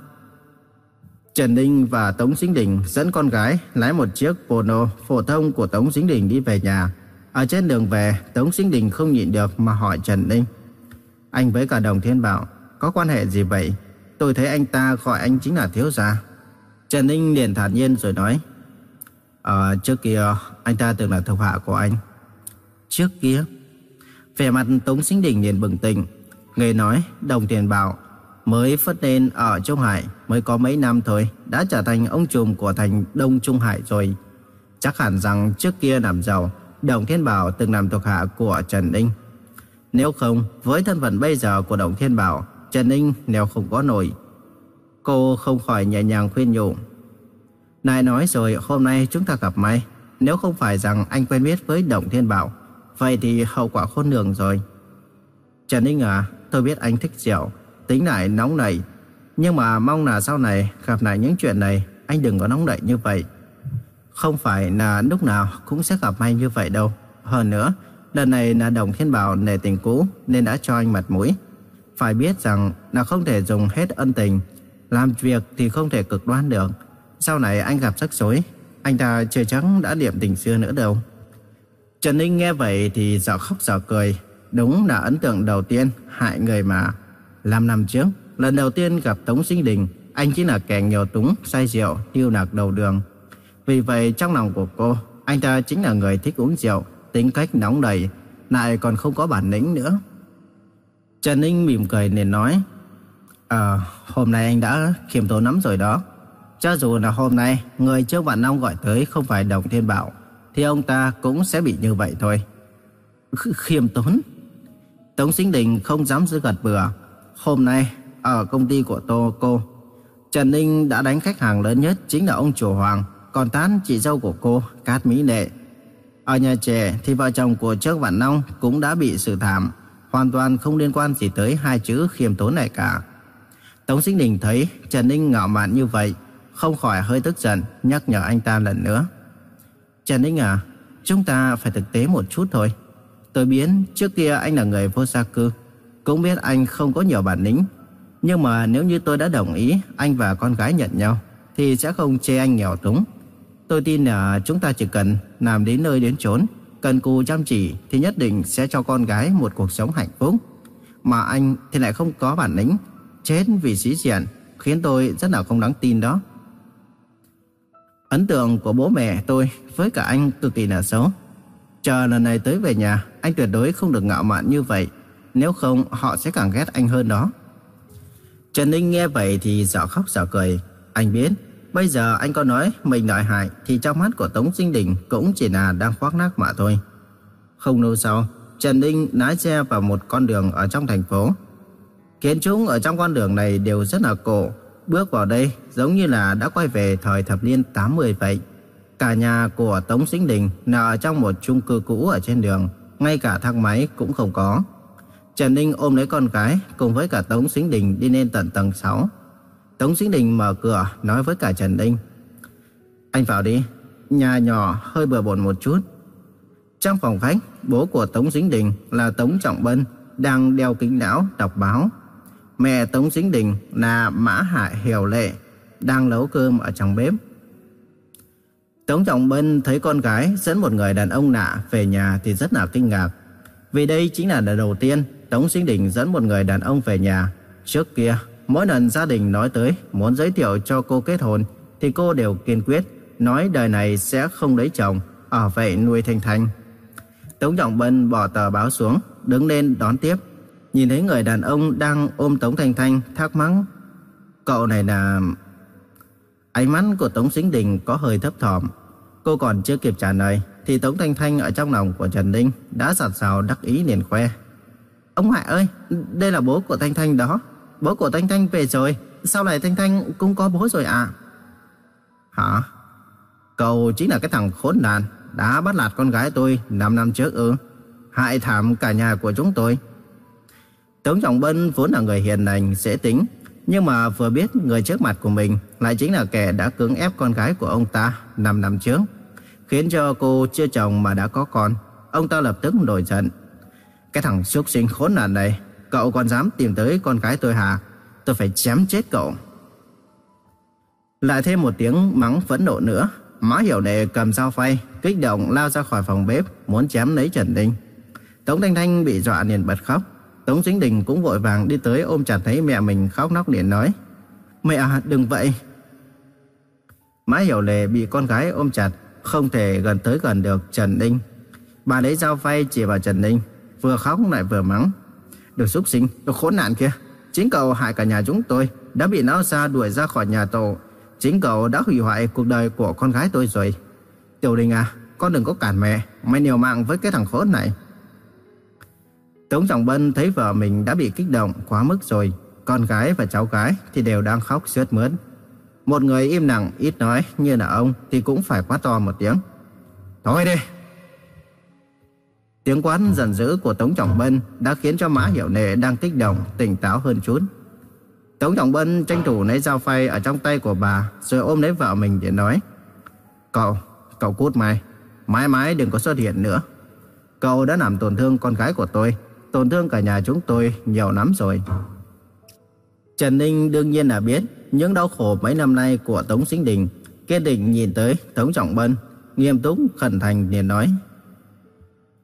Trần Ninh và Tống Dính Đình dẫn con gái lái một chiếc Polo phổ thông của Tống Dính Đình đi về nhà. Ở trên đường về, Tống Dính Đình không nhịn được mà hỏi Trần Ninh. Anh với cả Đồng Thiên Bảo có quan hệ gì vậy? Tôi thấy anh ta gọi anh chính là thiếu gia. Trần Ninh liền thản nhiên rồi nói. Ờ, trước kia anh ta từng là thuộc hạ của anh. Trước kia? Vẻ mặt Tống Dính Đình liền bừng tỉnh. Người nói, đồng tiền bảo, mới phất lên ở Trung Hải mới có mấy năm thôi, đã trở thành ông trùm của thành Đông Trung Hải rồi. Chắc hẳn rằng trước kia làm giàu, Đồng Thiên Bảo từng làm thuộc hạ của Trần Ninh. Nếu không, với thân phận bây giờ của Đồng Thiên Bảo, Trần Ninh nếu không có nổi. Cô không khỏi nhẹ nhàng khuyên nhủ. Này nói rồi hôm nay chúng ta gặp may. Nếu không phải rằng anh quen biết với đồng Thiên Bảo, vậy thì hậu quả khôn lường rồi. Trần Ninh à, tôi biết anh thích rượu, tính lại nóng nảy. Nhưng mà mong là sau này gặp lại những chuyện này, anh đừng có nóng nảy như vậy. Không phải là lúc nào cũng sẽ gặp may như vậy đâu. Hơn nữa, lần này là Đồng Thiên Bảo nề tình cũ nên đã cho anh mặt mũi. Phải biết rằng là không thể dùng hết ân tình Làm việc thì không thể cực đoan được Sau này anh gặp rắc rối Anh ta chưa chắc đã điểm tình xưa nữa đâu Trần Ninh nghe vậy thì dạo khóc dạo cười Đúng là ấn tượng đầu tiên hại người mà. Làm năm trước Lần đầu tiên gặp Tống Sinh Đình Anh chính là kẻ nghèo túng, say rượu, tiêu nạc đầu đường. Vì vậy trong lòng của cô Anh ta chính là người thích uống rượu Tính cách nóng đầy Lại còn không có bản lĩnh nữa. Trần Ninh mỉm cười nên nói Ờ, hôm nay anh đã khiêm tốn lắm rồi đó. Cho dù là hôm nay Người trước Vạn Long gọi tới không phải Đồng Thiên Bảo Thì ông ta cũng sẽ bị như vậy thôi. Khiêm tốn? Tống Sinh Đình không dám giữ gật bừa Hôm nay Ở công ty của Tô cô Trần Ninh đã đánh khách hàng lớn nhất Chính là ông chủ Hoàng Còn tán chị dâu của cô Cát Mỹ Lệ Ở nhà trẻ thì vợ chồng của Trác Vạn Long Cũng đã bị xử thảm hoàn toàn không liên quan gì tới hai chữ khiêm tốn này cả. Tống Sinh Đình thấy Trần Ninh ngạo mạn như vậy, không khỏi hơi tức giận, nhắc nhở anh ta lần nữa. Trần Ninh à, chúng ta phải thực tế một chút thôi. Tôi biết trước kia anh là người vô gia cư, cũng biết anh không có nhiều bản lĩnh. Nhưng mà nếu như tôi đã đồng ý anh và con gái nhận nhau, thì sẽ không chê anh nghèo túng. Tôi tin là chúng ta chỉ cần làm đến nơi đến chốn, cần cù chăm chỉ thì nhất định sẽ cho con gái một cuộc sống hạnh phúc. Mà anh thì lại không có bản lĩnh, chết vì sĩ diện, khiến tôi rất là không đáng tin đó. Ấn tượng của bố mẹ tôi với cả anh cực kỳ là xấu. Chờ lần này tới về nhà, anh tuyệt đối không được ngạo mạn như vậy, nếu không họ sẽ càng ghét anh hơn đó. Trần Ninh nghe vậy thì dở khóc dở cười, anh biết Bây giờ anh có nói mình lợi hại thì trong mắt của Tống Sinh Đình cũng chỉ là đang khoác lác mà thôi. Không lâu sau, Trần Ninh lái xe vào một con đường ở trong thành phố. Kiến trúc ở trong con đường này đều rất là cổ, bước vào đây giống như là đã quay về thời thập niên 80 vậy. Cả nhà của Tống Sinh Đình là ở trong một chung cư cũ ở trên đường, ngay cả thang máy cũng không có. Trần Ninh ôm lấy con gái cùng với cả Tống Sinh Đình đi lên tận tầng 6. Tống Sinh Đình mở cửa nói với cả Trần Ninh. Anh vào đi, nhà nhỏ hơi bừa bộn một chút. Trong phòng khách, bố của Tống Sinh Đình là Tống Trọng Bân đang đeo kính não đọc báo. Mẹ Tống Sinh Đình là Mã hải Hiểu Lệ đang nấu cơm ở trong bếp. Tống Trọng Bân thấy con gái dẫn một người đàn ông lạ về nhà thì rất là kinh ngạc. Vì đây chính là lần đầu tiên Tống Sinh Đình dẫn một người đàn ông về nhà. Trước kia, mỗi lần gia đình nói tới muốn giới thiệu cho cô kết hôn thì cô đều kiên quyết nói đời này sẽ không lấy chồng, ở vậy nuôi Thanh Thanh. Tống Trọng Bân bỏ tờ báo xuống, đứng lên đón tiếp. Nhìn thấy người đàn ông đang ôm Tống Thanh Thanh thắc mắc. Cậu này là... Ánh mắt của Tống Sính Đình có hơi thấp thỏm. Cô còn chưa kịp trả lời thì Tống Thanh Thanh ở trong lòng của Trần Ninh đã sạt sào đắc ý liền khoe. Ông ngoại ơi, đây là bố của Thanh Thanh đó. Bố của Thanh Thanh về rồi, sau này Thanh Thanh cũng có bố rồi à? Hả? Cậu chính là cái thằng khốn nạn đã bắt lạt con gái tôi 5 năm trước ư? Hại thảm cả nhà của chúng tôi. Tống Trọng Bân vốn là người hiền lành, dễ tính, nhưng mà vừa biết người trước mặt của mình lại chính là kẻ đã cưỡng ép con gái của ông ta 5 năm trước, khiến cho cô chưa chồng mà đã có con. Ông ta lập tức nổi giận. Cái thằng xuất sinh khốn nạn này, cậu còn dám tìm tới con gái tôi hả? Tôi phải chém chết cậu. Lại thêm một tiếng mắng phẫn nộ nữa, Mã Hiểu Đệ cầm dao phay, kích động lao ra khỏi phòng bếp, muốn chém lấy Trần Ninh. Tống Thanh Thanh bị dọa liền bật khóc. Tống Chính Đình cũng vội vàng đi tới ôm chặt thấy mẹ mình khóc nóc liền nói. Mẹ à, đừng vậy. Mã Hiểu Lệ bị con gái ôm chặt, không thể gần tới gần được Trần Ninh. Bà lấy dao phay chỉ vào Trần Ninh, vừa khóc lại vừa mắng. Được xúc sinh, được khốn nạn kia. Chính cậu hại cả nhà chúng tôi, đã bị nó ra đuổi ra khỏi nhà tổ. Chính cậu đã hủy hoại cuộc đời của con gái tôi rồi. Tiểu Đình à, con đừng có cản mẹ, mày liều mạng với cái thằng khốn này. Tống Trọng Bân thấy vợ mình đã bị kích động quá mức rồi, con gái và cháu gái thì đều đang khóc sướt mướt. Một người im lặng, ít nói như là ông thì cũng phải quá to một tiếng. Thôi đi! Tiếng quát giận dữ của Tống Trọng Bân đã khiến cho Mã Hiểu Nệ đang kích động, tỉnh táo hơn chút. Tống Trọng Bân tranh thủ lấy dao phay ở trong tay của bà rồi ôm lấy vợ mình để nói. Cậu, cậu cút mày, mãi mãi đừng có xuất hiện nữa. Cậu đã làm tổn thương con gái của tôi, tổn thương cả nhà chúng tôi nhiều lắm rồi. Trần Ninh đương nhiên là biết những đau khổ mấy năm nay của Tống Sinh Đình, kiên định nhìn tới Tống Trọng Bân, nghiêm túc khẩn thành liền nói.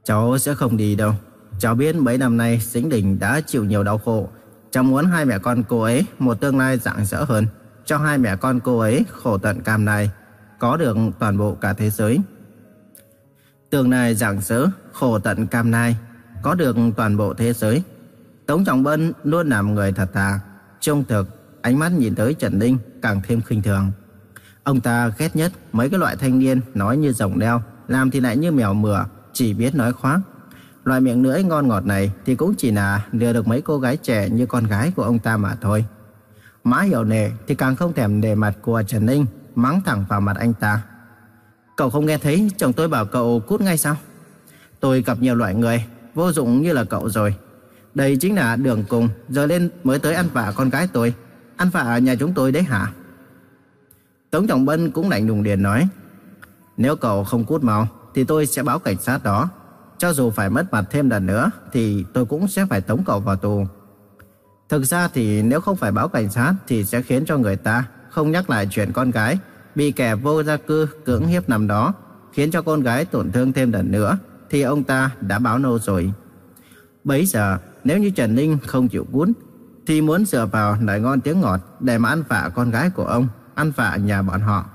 Cháu sẽ không đi đâu. Cháu biết mấy năm nay Sinh Đình đã chịu nhiều đau khổ. Cháu muốn hai mẹ con cô ấy một tương lai rạng rỡ hơn. Cho hai mẹ con cô ấy khổ tận cam này, có được toàn bộ cả thế giới. Tương lai rạng rỡ, khổ tận cam nai, có được toàn bộ thế giới. Tống Trọng Bân luôn làm người thật thà, trung thực, ánh mắt nhìn tới Trần Ninh càng thêm khinh thường. Ông ta ghét nhất mấy cái loại thanh niên nói như rồng đeo, làm thì lại như mèo mửa, chỉ biết nói khoác. Loại miệng lưỡi ngon ngọt này thì cũng chỉ là lừa được mấy cô gái trẻ như con gái của ông ta mà thôi. Mã hiểu nề thì càng không thèm để mặt của Trần Ninh, mắng thẳng vào mặt anh ta. Cậu không nghe thấy chồng tôi bảo cậu cút ngay sao? Tôi gặp nhiều loại người, vô dụng như là cậu rồi. Đây chính là đường cùng, giờ lên mới tới ăn vạ con gái tôi. Ăn vạ nhà chúng tôi đấy hả? Tống Trọng Bân cũng lạnh lùng điền nói. Nếu cậu không cút mau, thì tôi sẽ báo cảnh sát đó. Cho dù phải mất mặt thêm lần nữa, thì tôi cũng sẽ phải tống cậu vào tù. Thực ra thì nếu không phải báo cảnh sát, thì sẽ khiến cho người ta không nhắc lại chuyện con gái bị kẻ vô gia cư cưỡng hiếp nằm đó, khiến cho con gái tổn thương thêm lần nữa, thì ông ta đã báo nô rồi. Bấy giờ, nếu như Trần Ninh không chịu cuốn, thì muốn dựa vào lời ngon tiếng ngọt để mà ăn vạ con gái của ông, ăn vạ nhà bọn họ.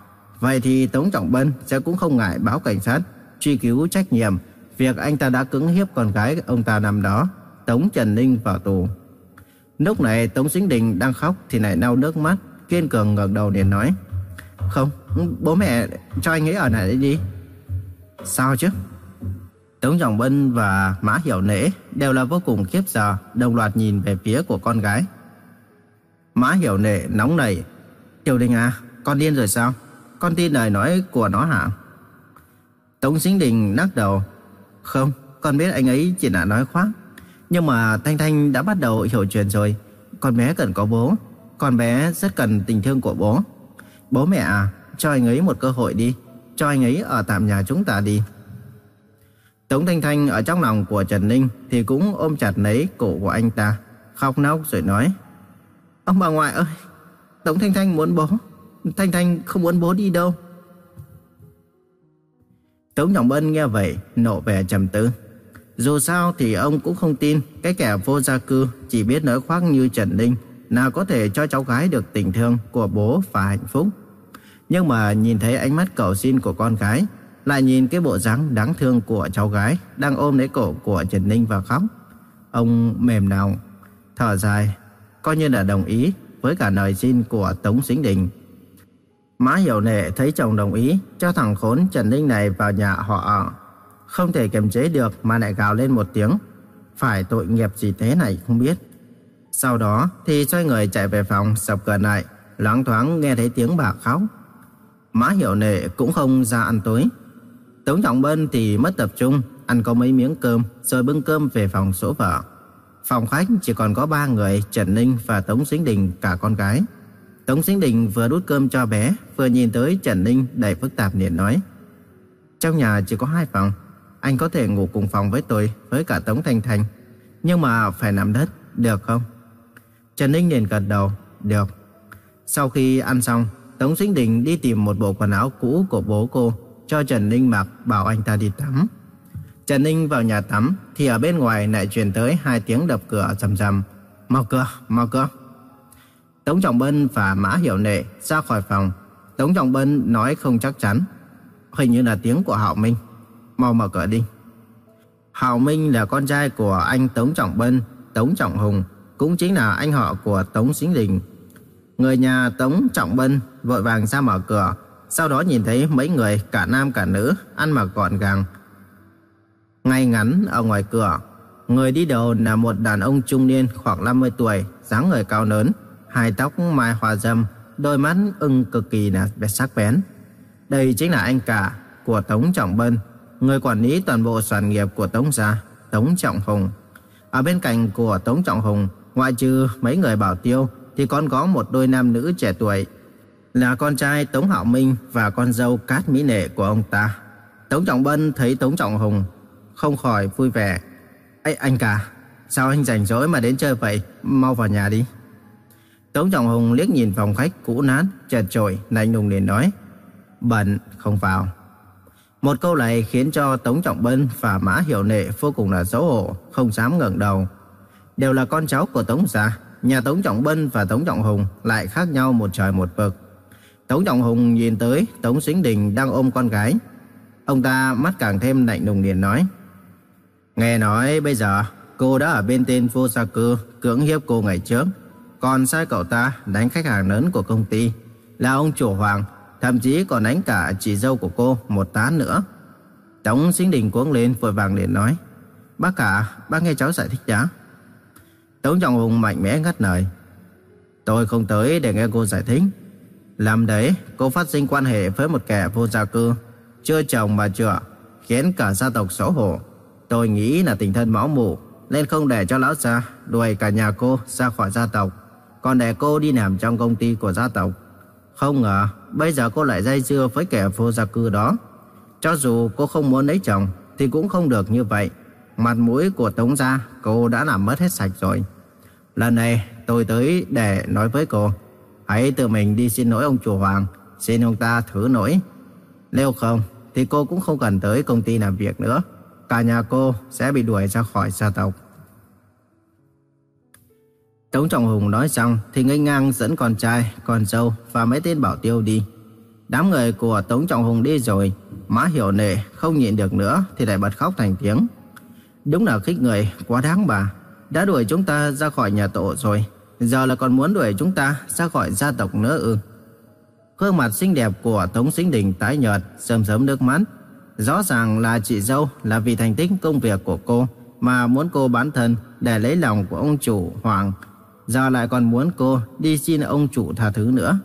Vậy thì Tống Trọng Bân sẽ cũng không ngại báo cảnh sát, truy cứu trách nhiệm việc anh ta đã cưỡng hiếp con gái ông ta năm đó, Tống Trần Ninh vào tù. Lúc này Tống Sinh Đình đang khóc thì lại đau nước mắt, kiên cường ngẩng đầu để nói. Không, bố mẹ cho anh ấy ở lại đi. Sao chứ? Tống Trọng Bân và Mã Hiểu Nễ đều là vô cùng khiếp sợ, đồng loạt nhìn về phía của con gái. Mã Hiểu Nễ nóng nảy. Tiểu Đình à, con điên rồi sao? Con tin lời nói của nó hả? Tống Sinh Đình lắc đầu. Không, con biết anh ấy chỉ là nói khoác. Nhưng mà Thanh Thanh đã bắt đầu hiểu chuyện rồi. Con bé cần có bố. Con bé rất cần tình thương của bố. Bố mẹ à, cho anh ấy một cơ hội đi. cho anh ấy ở tạm nhà chúng ta đi. Tống Thanh Thanh ở trong lòng của Trần Ninh thì cũng ôm chặt lấy cổ của anh ta, khóc nóc rồi nói. Ông bà ngoại ơi, Tống Thanh Thanh muốn bố, Thanh Thanh không muốn bố đi đâu. Tống Trọng Bân nghe vậy, nộ vẻ trầm tư. Dù sao thì ông cũng không tin cái kẻ vô gia cư chỉ biết nói khoác như Trần Ninh nào có thể cho cháu gái được tình thương của bố và hạnh phúc. Nhưng mà nhìn thấy ánh mắt cầu xin của con gái, lại nhìn cái bộ dáng đáng thương của cháu gái đang ôm lấy cổ của Trần Ninh và khóc. Ông mềm lòng, thở dài, coi như là đồng ý với cả lời xin của Tống Sính Đình. Má hiểu nệ thấy chồng đồng ý cho thằng khốn Trần Ninh này vào nhà họ ở. Không thể kiềm chế được mà lại gào lên một tiếng. Phải tội nghiệp gì thế này không biết. Sau đó thì xoay người chạy về phòng sập cửa lại, loáng thoáng nghe thấy tiếng bà khóc. Má hiểu nệ cũng không ra ăn tối. Tống Trọng Bân thì mất tập trung, ăn có mấy miếng cơm rồi bưng cơm về phòng số vợ. Phòng khách chỉ còn có ba người, Trần Ninh và Tống Sinh Đình cả con gái. Tống Sinh Đình vừa đút cơm cho bé, vừa nhìn tới Trần Ninh đầy phức tạp liền nói. Trong nhà chỉ có hai phòng, anh có thể ngủ cùng phòng với tôi, với cả Tống Thanh Thanh. Nhưng mà phải nằm đất, được không? Trần Ninh liền gật đầu, được. Sau khi ăn xong, Tống Sinh Đình đi tìm một bộ quần áo cũ của bố cô, cho Trần Ninh mặc bảo anh ta đi tắm. Trần Ninh vào nhà tắm thì ở bên ngoài lại truyền tới hai tiếng đập cửa rầm rầm. Mở cửa, mở cửa. Tống Trọng Bân và Mã Hiểu Nệ ra khỏi phòng. Tống Trọng Bân nói không chắc chắn. Hình như là tiếng của Hạo Minh. Mau mở cửa đi. Hạo Minh là con trai của anh Tống Trọng Bân, Tống Trọng Hùng, cũng chính là anh họ của Tống Xính Đình. Người nhà Tống Trọng Bân vội vàng ra mở cửa, sau đó nhìn thấy mấy người cả nam cả nữ ăn mặc gọn gàng. Ngay ngắn ở ngoài cửa, người đi đầu là một đàn ông trung niên khoảng 50 tuổi, dáng người cao lớn, hai tóc mai hoa râm, đôi mắt ưng cực kỳ là sắc bén. Đây chính là anh cả của Tống Trọng Bân, người quản lý toàn bộ sản nghiệp của Tống gia, Tống Trọng Hùng. Ở bên cạnh của Tống Trọng Hùng, ngoại trừ mấy người bảo tiêu, thì còn có một đôi nam nữ trẻ tuổi, là con trai Tống Hạo Minh và con dâu Cát Mỹ Nệ của ông ta. Tống Trọng Bân thấy Tống Trọng Hùng, không khỏi vui vẻ. Ê, anh cả, sao anh rảnh rỗi mà đến chơi vậy, mau vào nhà đi. Tống Trọng Hùng liếc nhìn phòng khách cũ nát, chật chội, lạnh lùng liền nói. Bận, không vào. Một câu này khiến cho Tống Trọng Bân và Mã Hiểu Nệ vô cùng là xấu hổ, không dám ngẩng đầu. Đều là con cháu của Tống gia, nhà Tống Trọng Bân và Tống Trọng Hùng lại khác nhau một trời một vực. Tống Trọng Hùng nhìn tới Tống Sính Đình đang ôm con gái. Ông ta mắt càng thêm lạnh lùng liền nói. Nghe nói bây giờ cô đã ở bên tên vô gia cư cưỡng hiếp cô ngày trước. Còn sai cậu ta đánh khách hàng lớn của công ty là ông chủ Hoàng, thậm chí còn đánh cả chị dâu của cô một tán nữa. Tống Sinh Đình cuống lên vội vàng liền nói. Bác cả, bác nghe cháu giải thích đã. Tống Trọng Hùng mạnh mẽ ngắt lời. Tôi không tới để nghe cô giải thích. Làm đấy, cô phát sinh quan hệ với một kẻ vô gia cư, chưa chồng mà chữa, khiến cả gia tộc xấu hổ. Tôi nghĩ là tình thân máu mủ, nên không để cho lão gia đuổi cả nhà cô ra khỏi gia tộc, còn để cô đi làm trong công ty của gia tộc. Không ngờ, bây giờ cô lại dây dưa với kẻ vô gia cư đó. Cho dù cô không muốn lấy chồng, thì cũng không được như vậy. Mặt mũi của Tống gia, cô đã làm mất hết sạch rồi. Lần này, tôi tới để nói với cô. Hãy tự mình đi xin lỗi ông chủ Hoàng, xin ông ta thử lỗi. Nếu không, thì cô cũng không cần tới công ty làm việc nữa. Cả nhà cô sẽ bị đuổi ra khỏi gia tộc. Tống Trọng Hùng nói xong thì ngây ngang dẫn con trai, con dâu và mấy tên bảo tiêu đi. Đám người của Tống Trọng Hùng đi rồi, má hiểu nệ không nhịn được nữa thì lại bật khóc thành tiếng. Đúng là khích người, quá đáng bà. Đã đuổi chúng ta ra khỏi nhà tổ rồi, giờ là còn muốn đuổi chúng ta ra khỏi gia tộc nữa ư. Gương mặt xinh đẹp của Tống Sinh Đình tái nhợt, sớm sớm nước mắt. Rõ ràng là chị dâu là vì thành tích công việc của cô mà muốn cô bán thân để lấy lòng của ông chủ Hoàng. Giờ lại còn muốn cô đi xin ông chủ tha thứ nữa.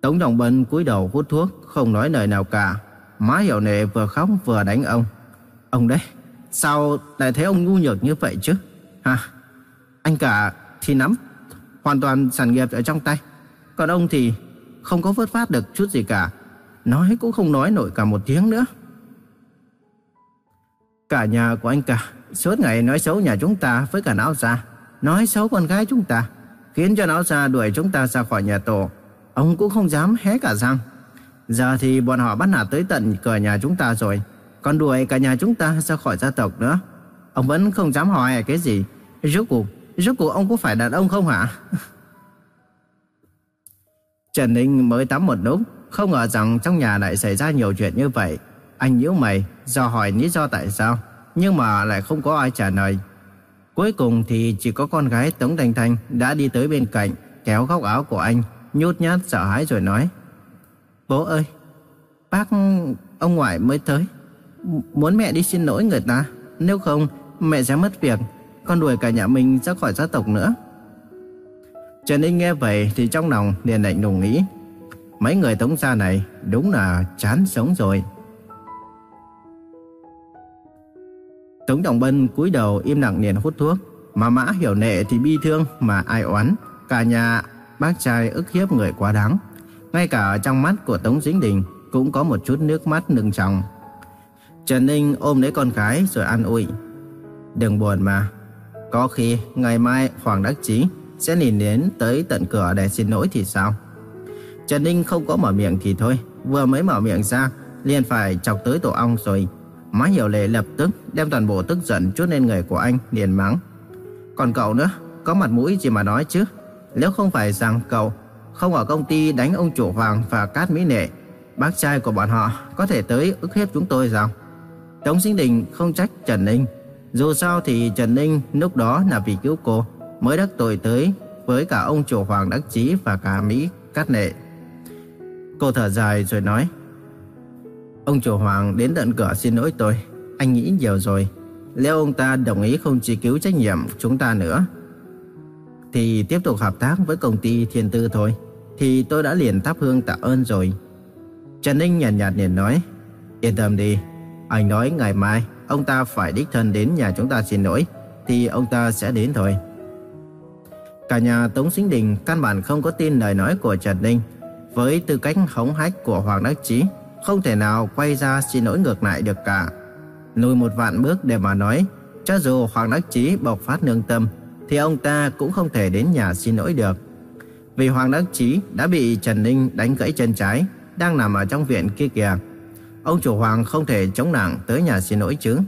Tống Đồng Bân cúi đầu hút thuốc, không nói lời nào cả. Má hiểu nệ vừa khóc vừa đánh ông. Ông đấy, sao lại thấy ông ngu nhược như vậy chứ? Hả? Anh cả thì nắm hoàn toàn sản nghiệp ở trong tay. Còn ông thì không có vớt phát được chút gì cả. nói cũng không nói nổi cả một tiếng nữa. Cả nhà của anh cả suốt ngày nói xấu nhà chúng ta với cả não già, nói xấu con gái chúng ta, khiến cho não già đuổi chúng ta ra khỏi nhà tổ. Ông cũng không dám hé cả răng. Giờ thì bọn họ bắt nạt tới tận cửa nhà chúng ta rồi, còn đuổi cả nhà chúng ta ra khỏi gia tộc nữa. Ông vẫn không dám hỏi cái gì. Rốt cuộc, rốt cuộc ông có phải đàn ông không hả? Trần Ninh mới tắm một lúc, không ngờ rằng trong nhà lại xảy ra nhiều chuyện như vậy. Anh nhíu mày, do hỏi lý do tại sao, nhưng mà lại không có ai trả lời. Cuối cùng thì chỉ có con gái Tống Thanh Thanh đã đi tới bên cạnh, kéo góc áo của anh, nhút nhát sợ hãi rồi nói. Bố ơi, bác ông ngoại mới tới, muốn mẹ đi xin lỗi người ta, nếu không mẹ sẽ mất việc, con đuổi cả nhà mình ra khỏi gia tộc nữa. Trần Ninh nghe vậy thì trong lòng liền lạnh lùng nghĩ, mấy người tống gia này đúng là chán sống rồi. Tống Đồng Bân cúi đầu im lặng liền hút thuốc, mà Mã Hiểu Nệ thì bi thương mà ai oán, cả nhà bác trai ức hiếp người quá đáng. Ngay cả trong mắt của Tống Dính Đình cũng có một chút nước mắt nừng tròng. Trần Ninh ôm lấy con gái rồi an ủi. Đừng buồn mà, có khi ngày mai Hoàng Đắc Chí sẽ nhìn đến tới tận cửa để xin lỗi thì sao? Trần Ninh không có mở miệng thì thôi, vừa mới mở miệng ra liền phải chọc tới tổ ong rồi. Má hiểu lệ lập tức đem toàn bộ tức giận chút lên người của anh liền mắng. Còn cậu nữa, có mặt mũi gì mà nói chứ? Nếu không phải rằng cậu không ở công ty đánh ông chủ Hoàng và Cát Mỹ Nệ, bác trai của bọn họ có thể tới ức hiếp chúng tôi sao? Tống Sinh Đình không trách Trần Ninh. Dù sao thì Trần Ninh lúc đó là vì cứu cô mới đắc tội tới với cả ông chủ Hoàng Đắc Chí và cả Mỹ Cát Nệ. Cô thở dài rồi nói Ông chủ Hoàng đến tận cửa xin lỗi tôi. Anh nghĩ nhiều rồi. Nếu ông ta đồng ý không truy cứu trách nhiệm chúng ta nữa? Thì tiếp tục hợp tác với công ty Thiên Tư thôi. Thì tôi đã liền thắp hương tạ ơn rồi. Trần Ninh nhàn nhạt, nhạt liền nói Yên tâm đi. Anh nói ngày mai Ông ta phải đích thân đến nhà chúng ta xin lỗi Thì ông ta sẽ đến thôi Cả nhà Tống Sinh Đình căn bản không có tin lời nói của Trần Ninh với tư cách hống hách của Hoàng Đắc Chí, không thể nào quay ra xin lỗi ngược lại được cả. Lùi một vạn bước để mà nói, cho dù Hoàng Đắc Chí bộc phát nương tâm, thì ông ta cũng không thể đến nhà xin lỗi được. Vì Hoàng Đắc Chí đã bị Trần Ninh đánh gãy chân trái, đang nằm ở trong viện kia kìa. Ông chủ Hoàng không thể chống nặng tới nhà xin lỗi chứ.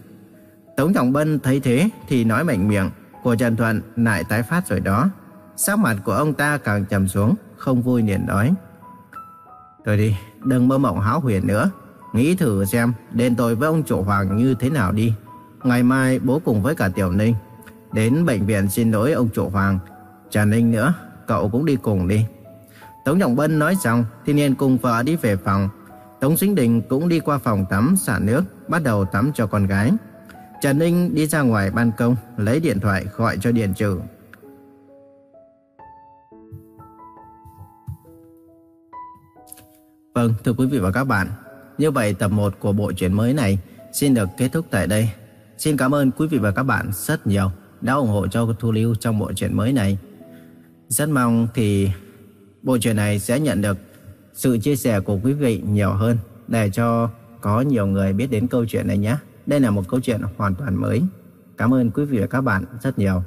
Tống Trọng Bân thấy thế thì nói mạnh miệng của Trần Thuận lại tái phát rồi đó. Sắc mặt của ông ta càng trầm xuống, không vui liền nói. Thôi đi, đừng mơ mộng háo huyền nữa. Nghĩ thử xem đền tôi với ông chủ Hoàng như thế nào đi. Ngày mai bố cùng với cả Tiểu Ninh đến bệnh viện xin lỗi ông chủ Hoàng. Trà Ninh nữa, cậu cũng đi cùng đi. Tống Trọng Bân nói xong thì liền cùng vợ đi về phòng. Tống Sinh Đình cũng đi qua phòng tắm xả nước, bắt đầu tắm cho con gái. Trần Ninh đi ra ngoài ban công, lấy điện thoại gọi cho Điện Trừ. Vâng, thưa quý vị và các bạn, như vậy tập 1 của bộ truyện mới này xin được kết thúc tại đây. Xin cảm ơn quý vị và các bạn rất nhiều đã ủng hộ cho Thu Lưu trong bộ truyện mới này. Rất mong thì bộ truyện này sẽ nhận được sự chia sẻ của quý vị nhiều hơn, để cho có nhiều người biết đến câu chuyện này nhé. Đây là một câu chuyện hoàn toàn mới. Cảm ơn quý vị và các bạn rất nhiều.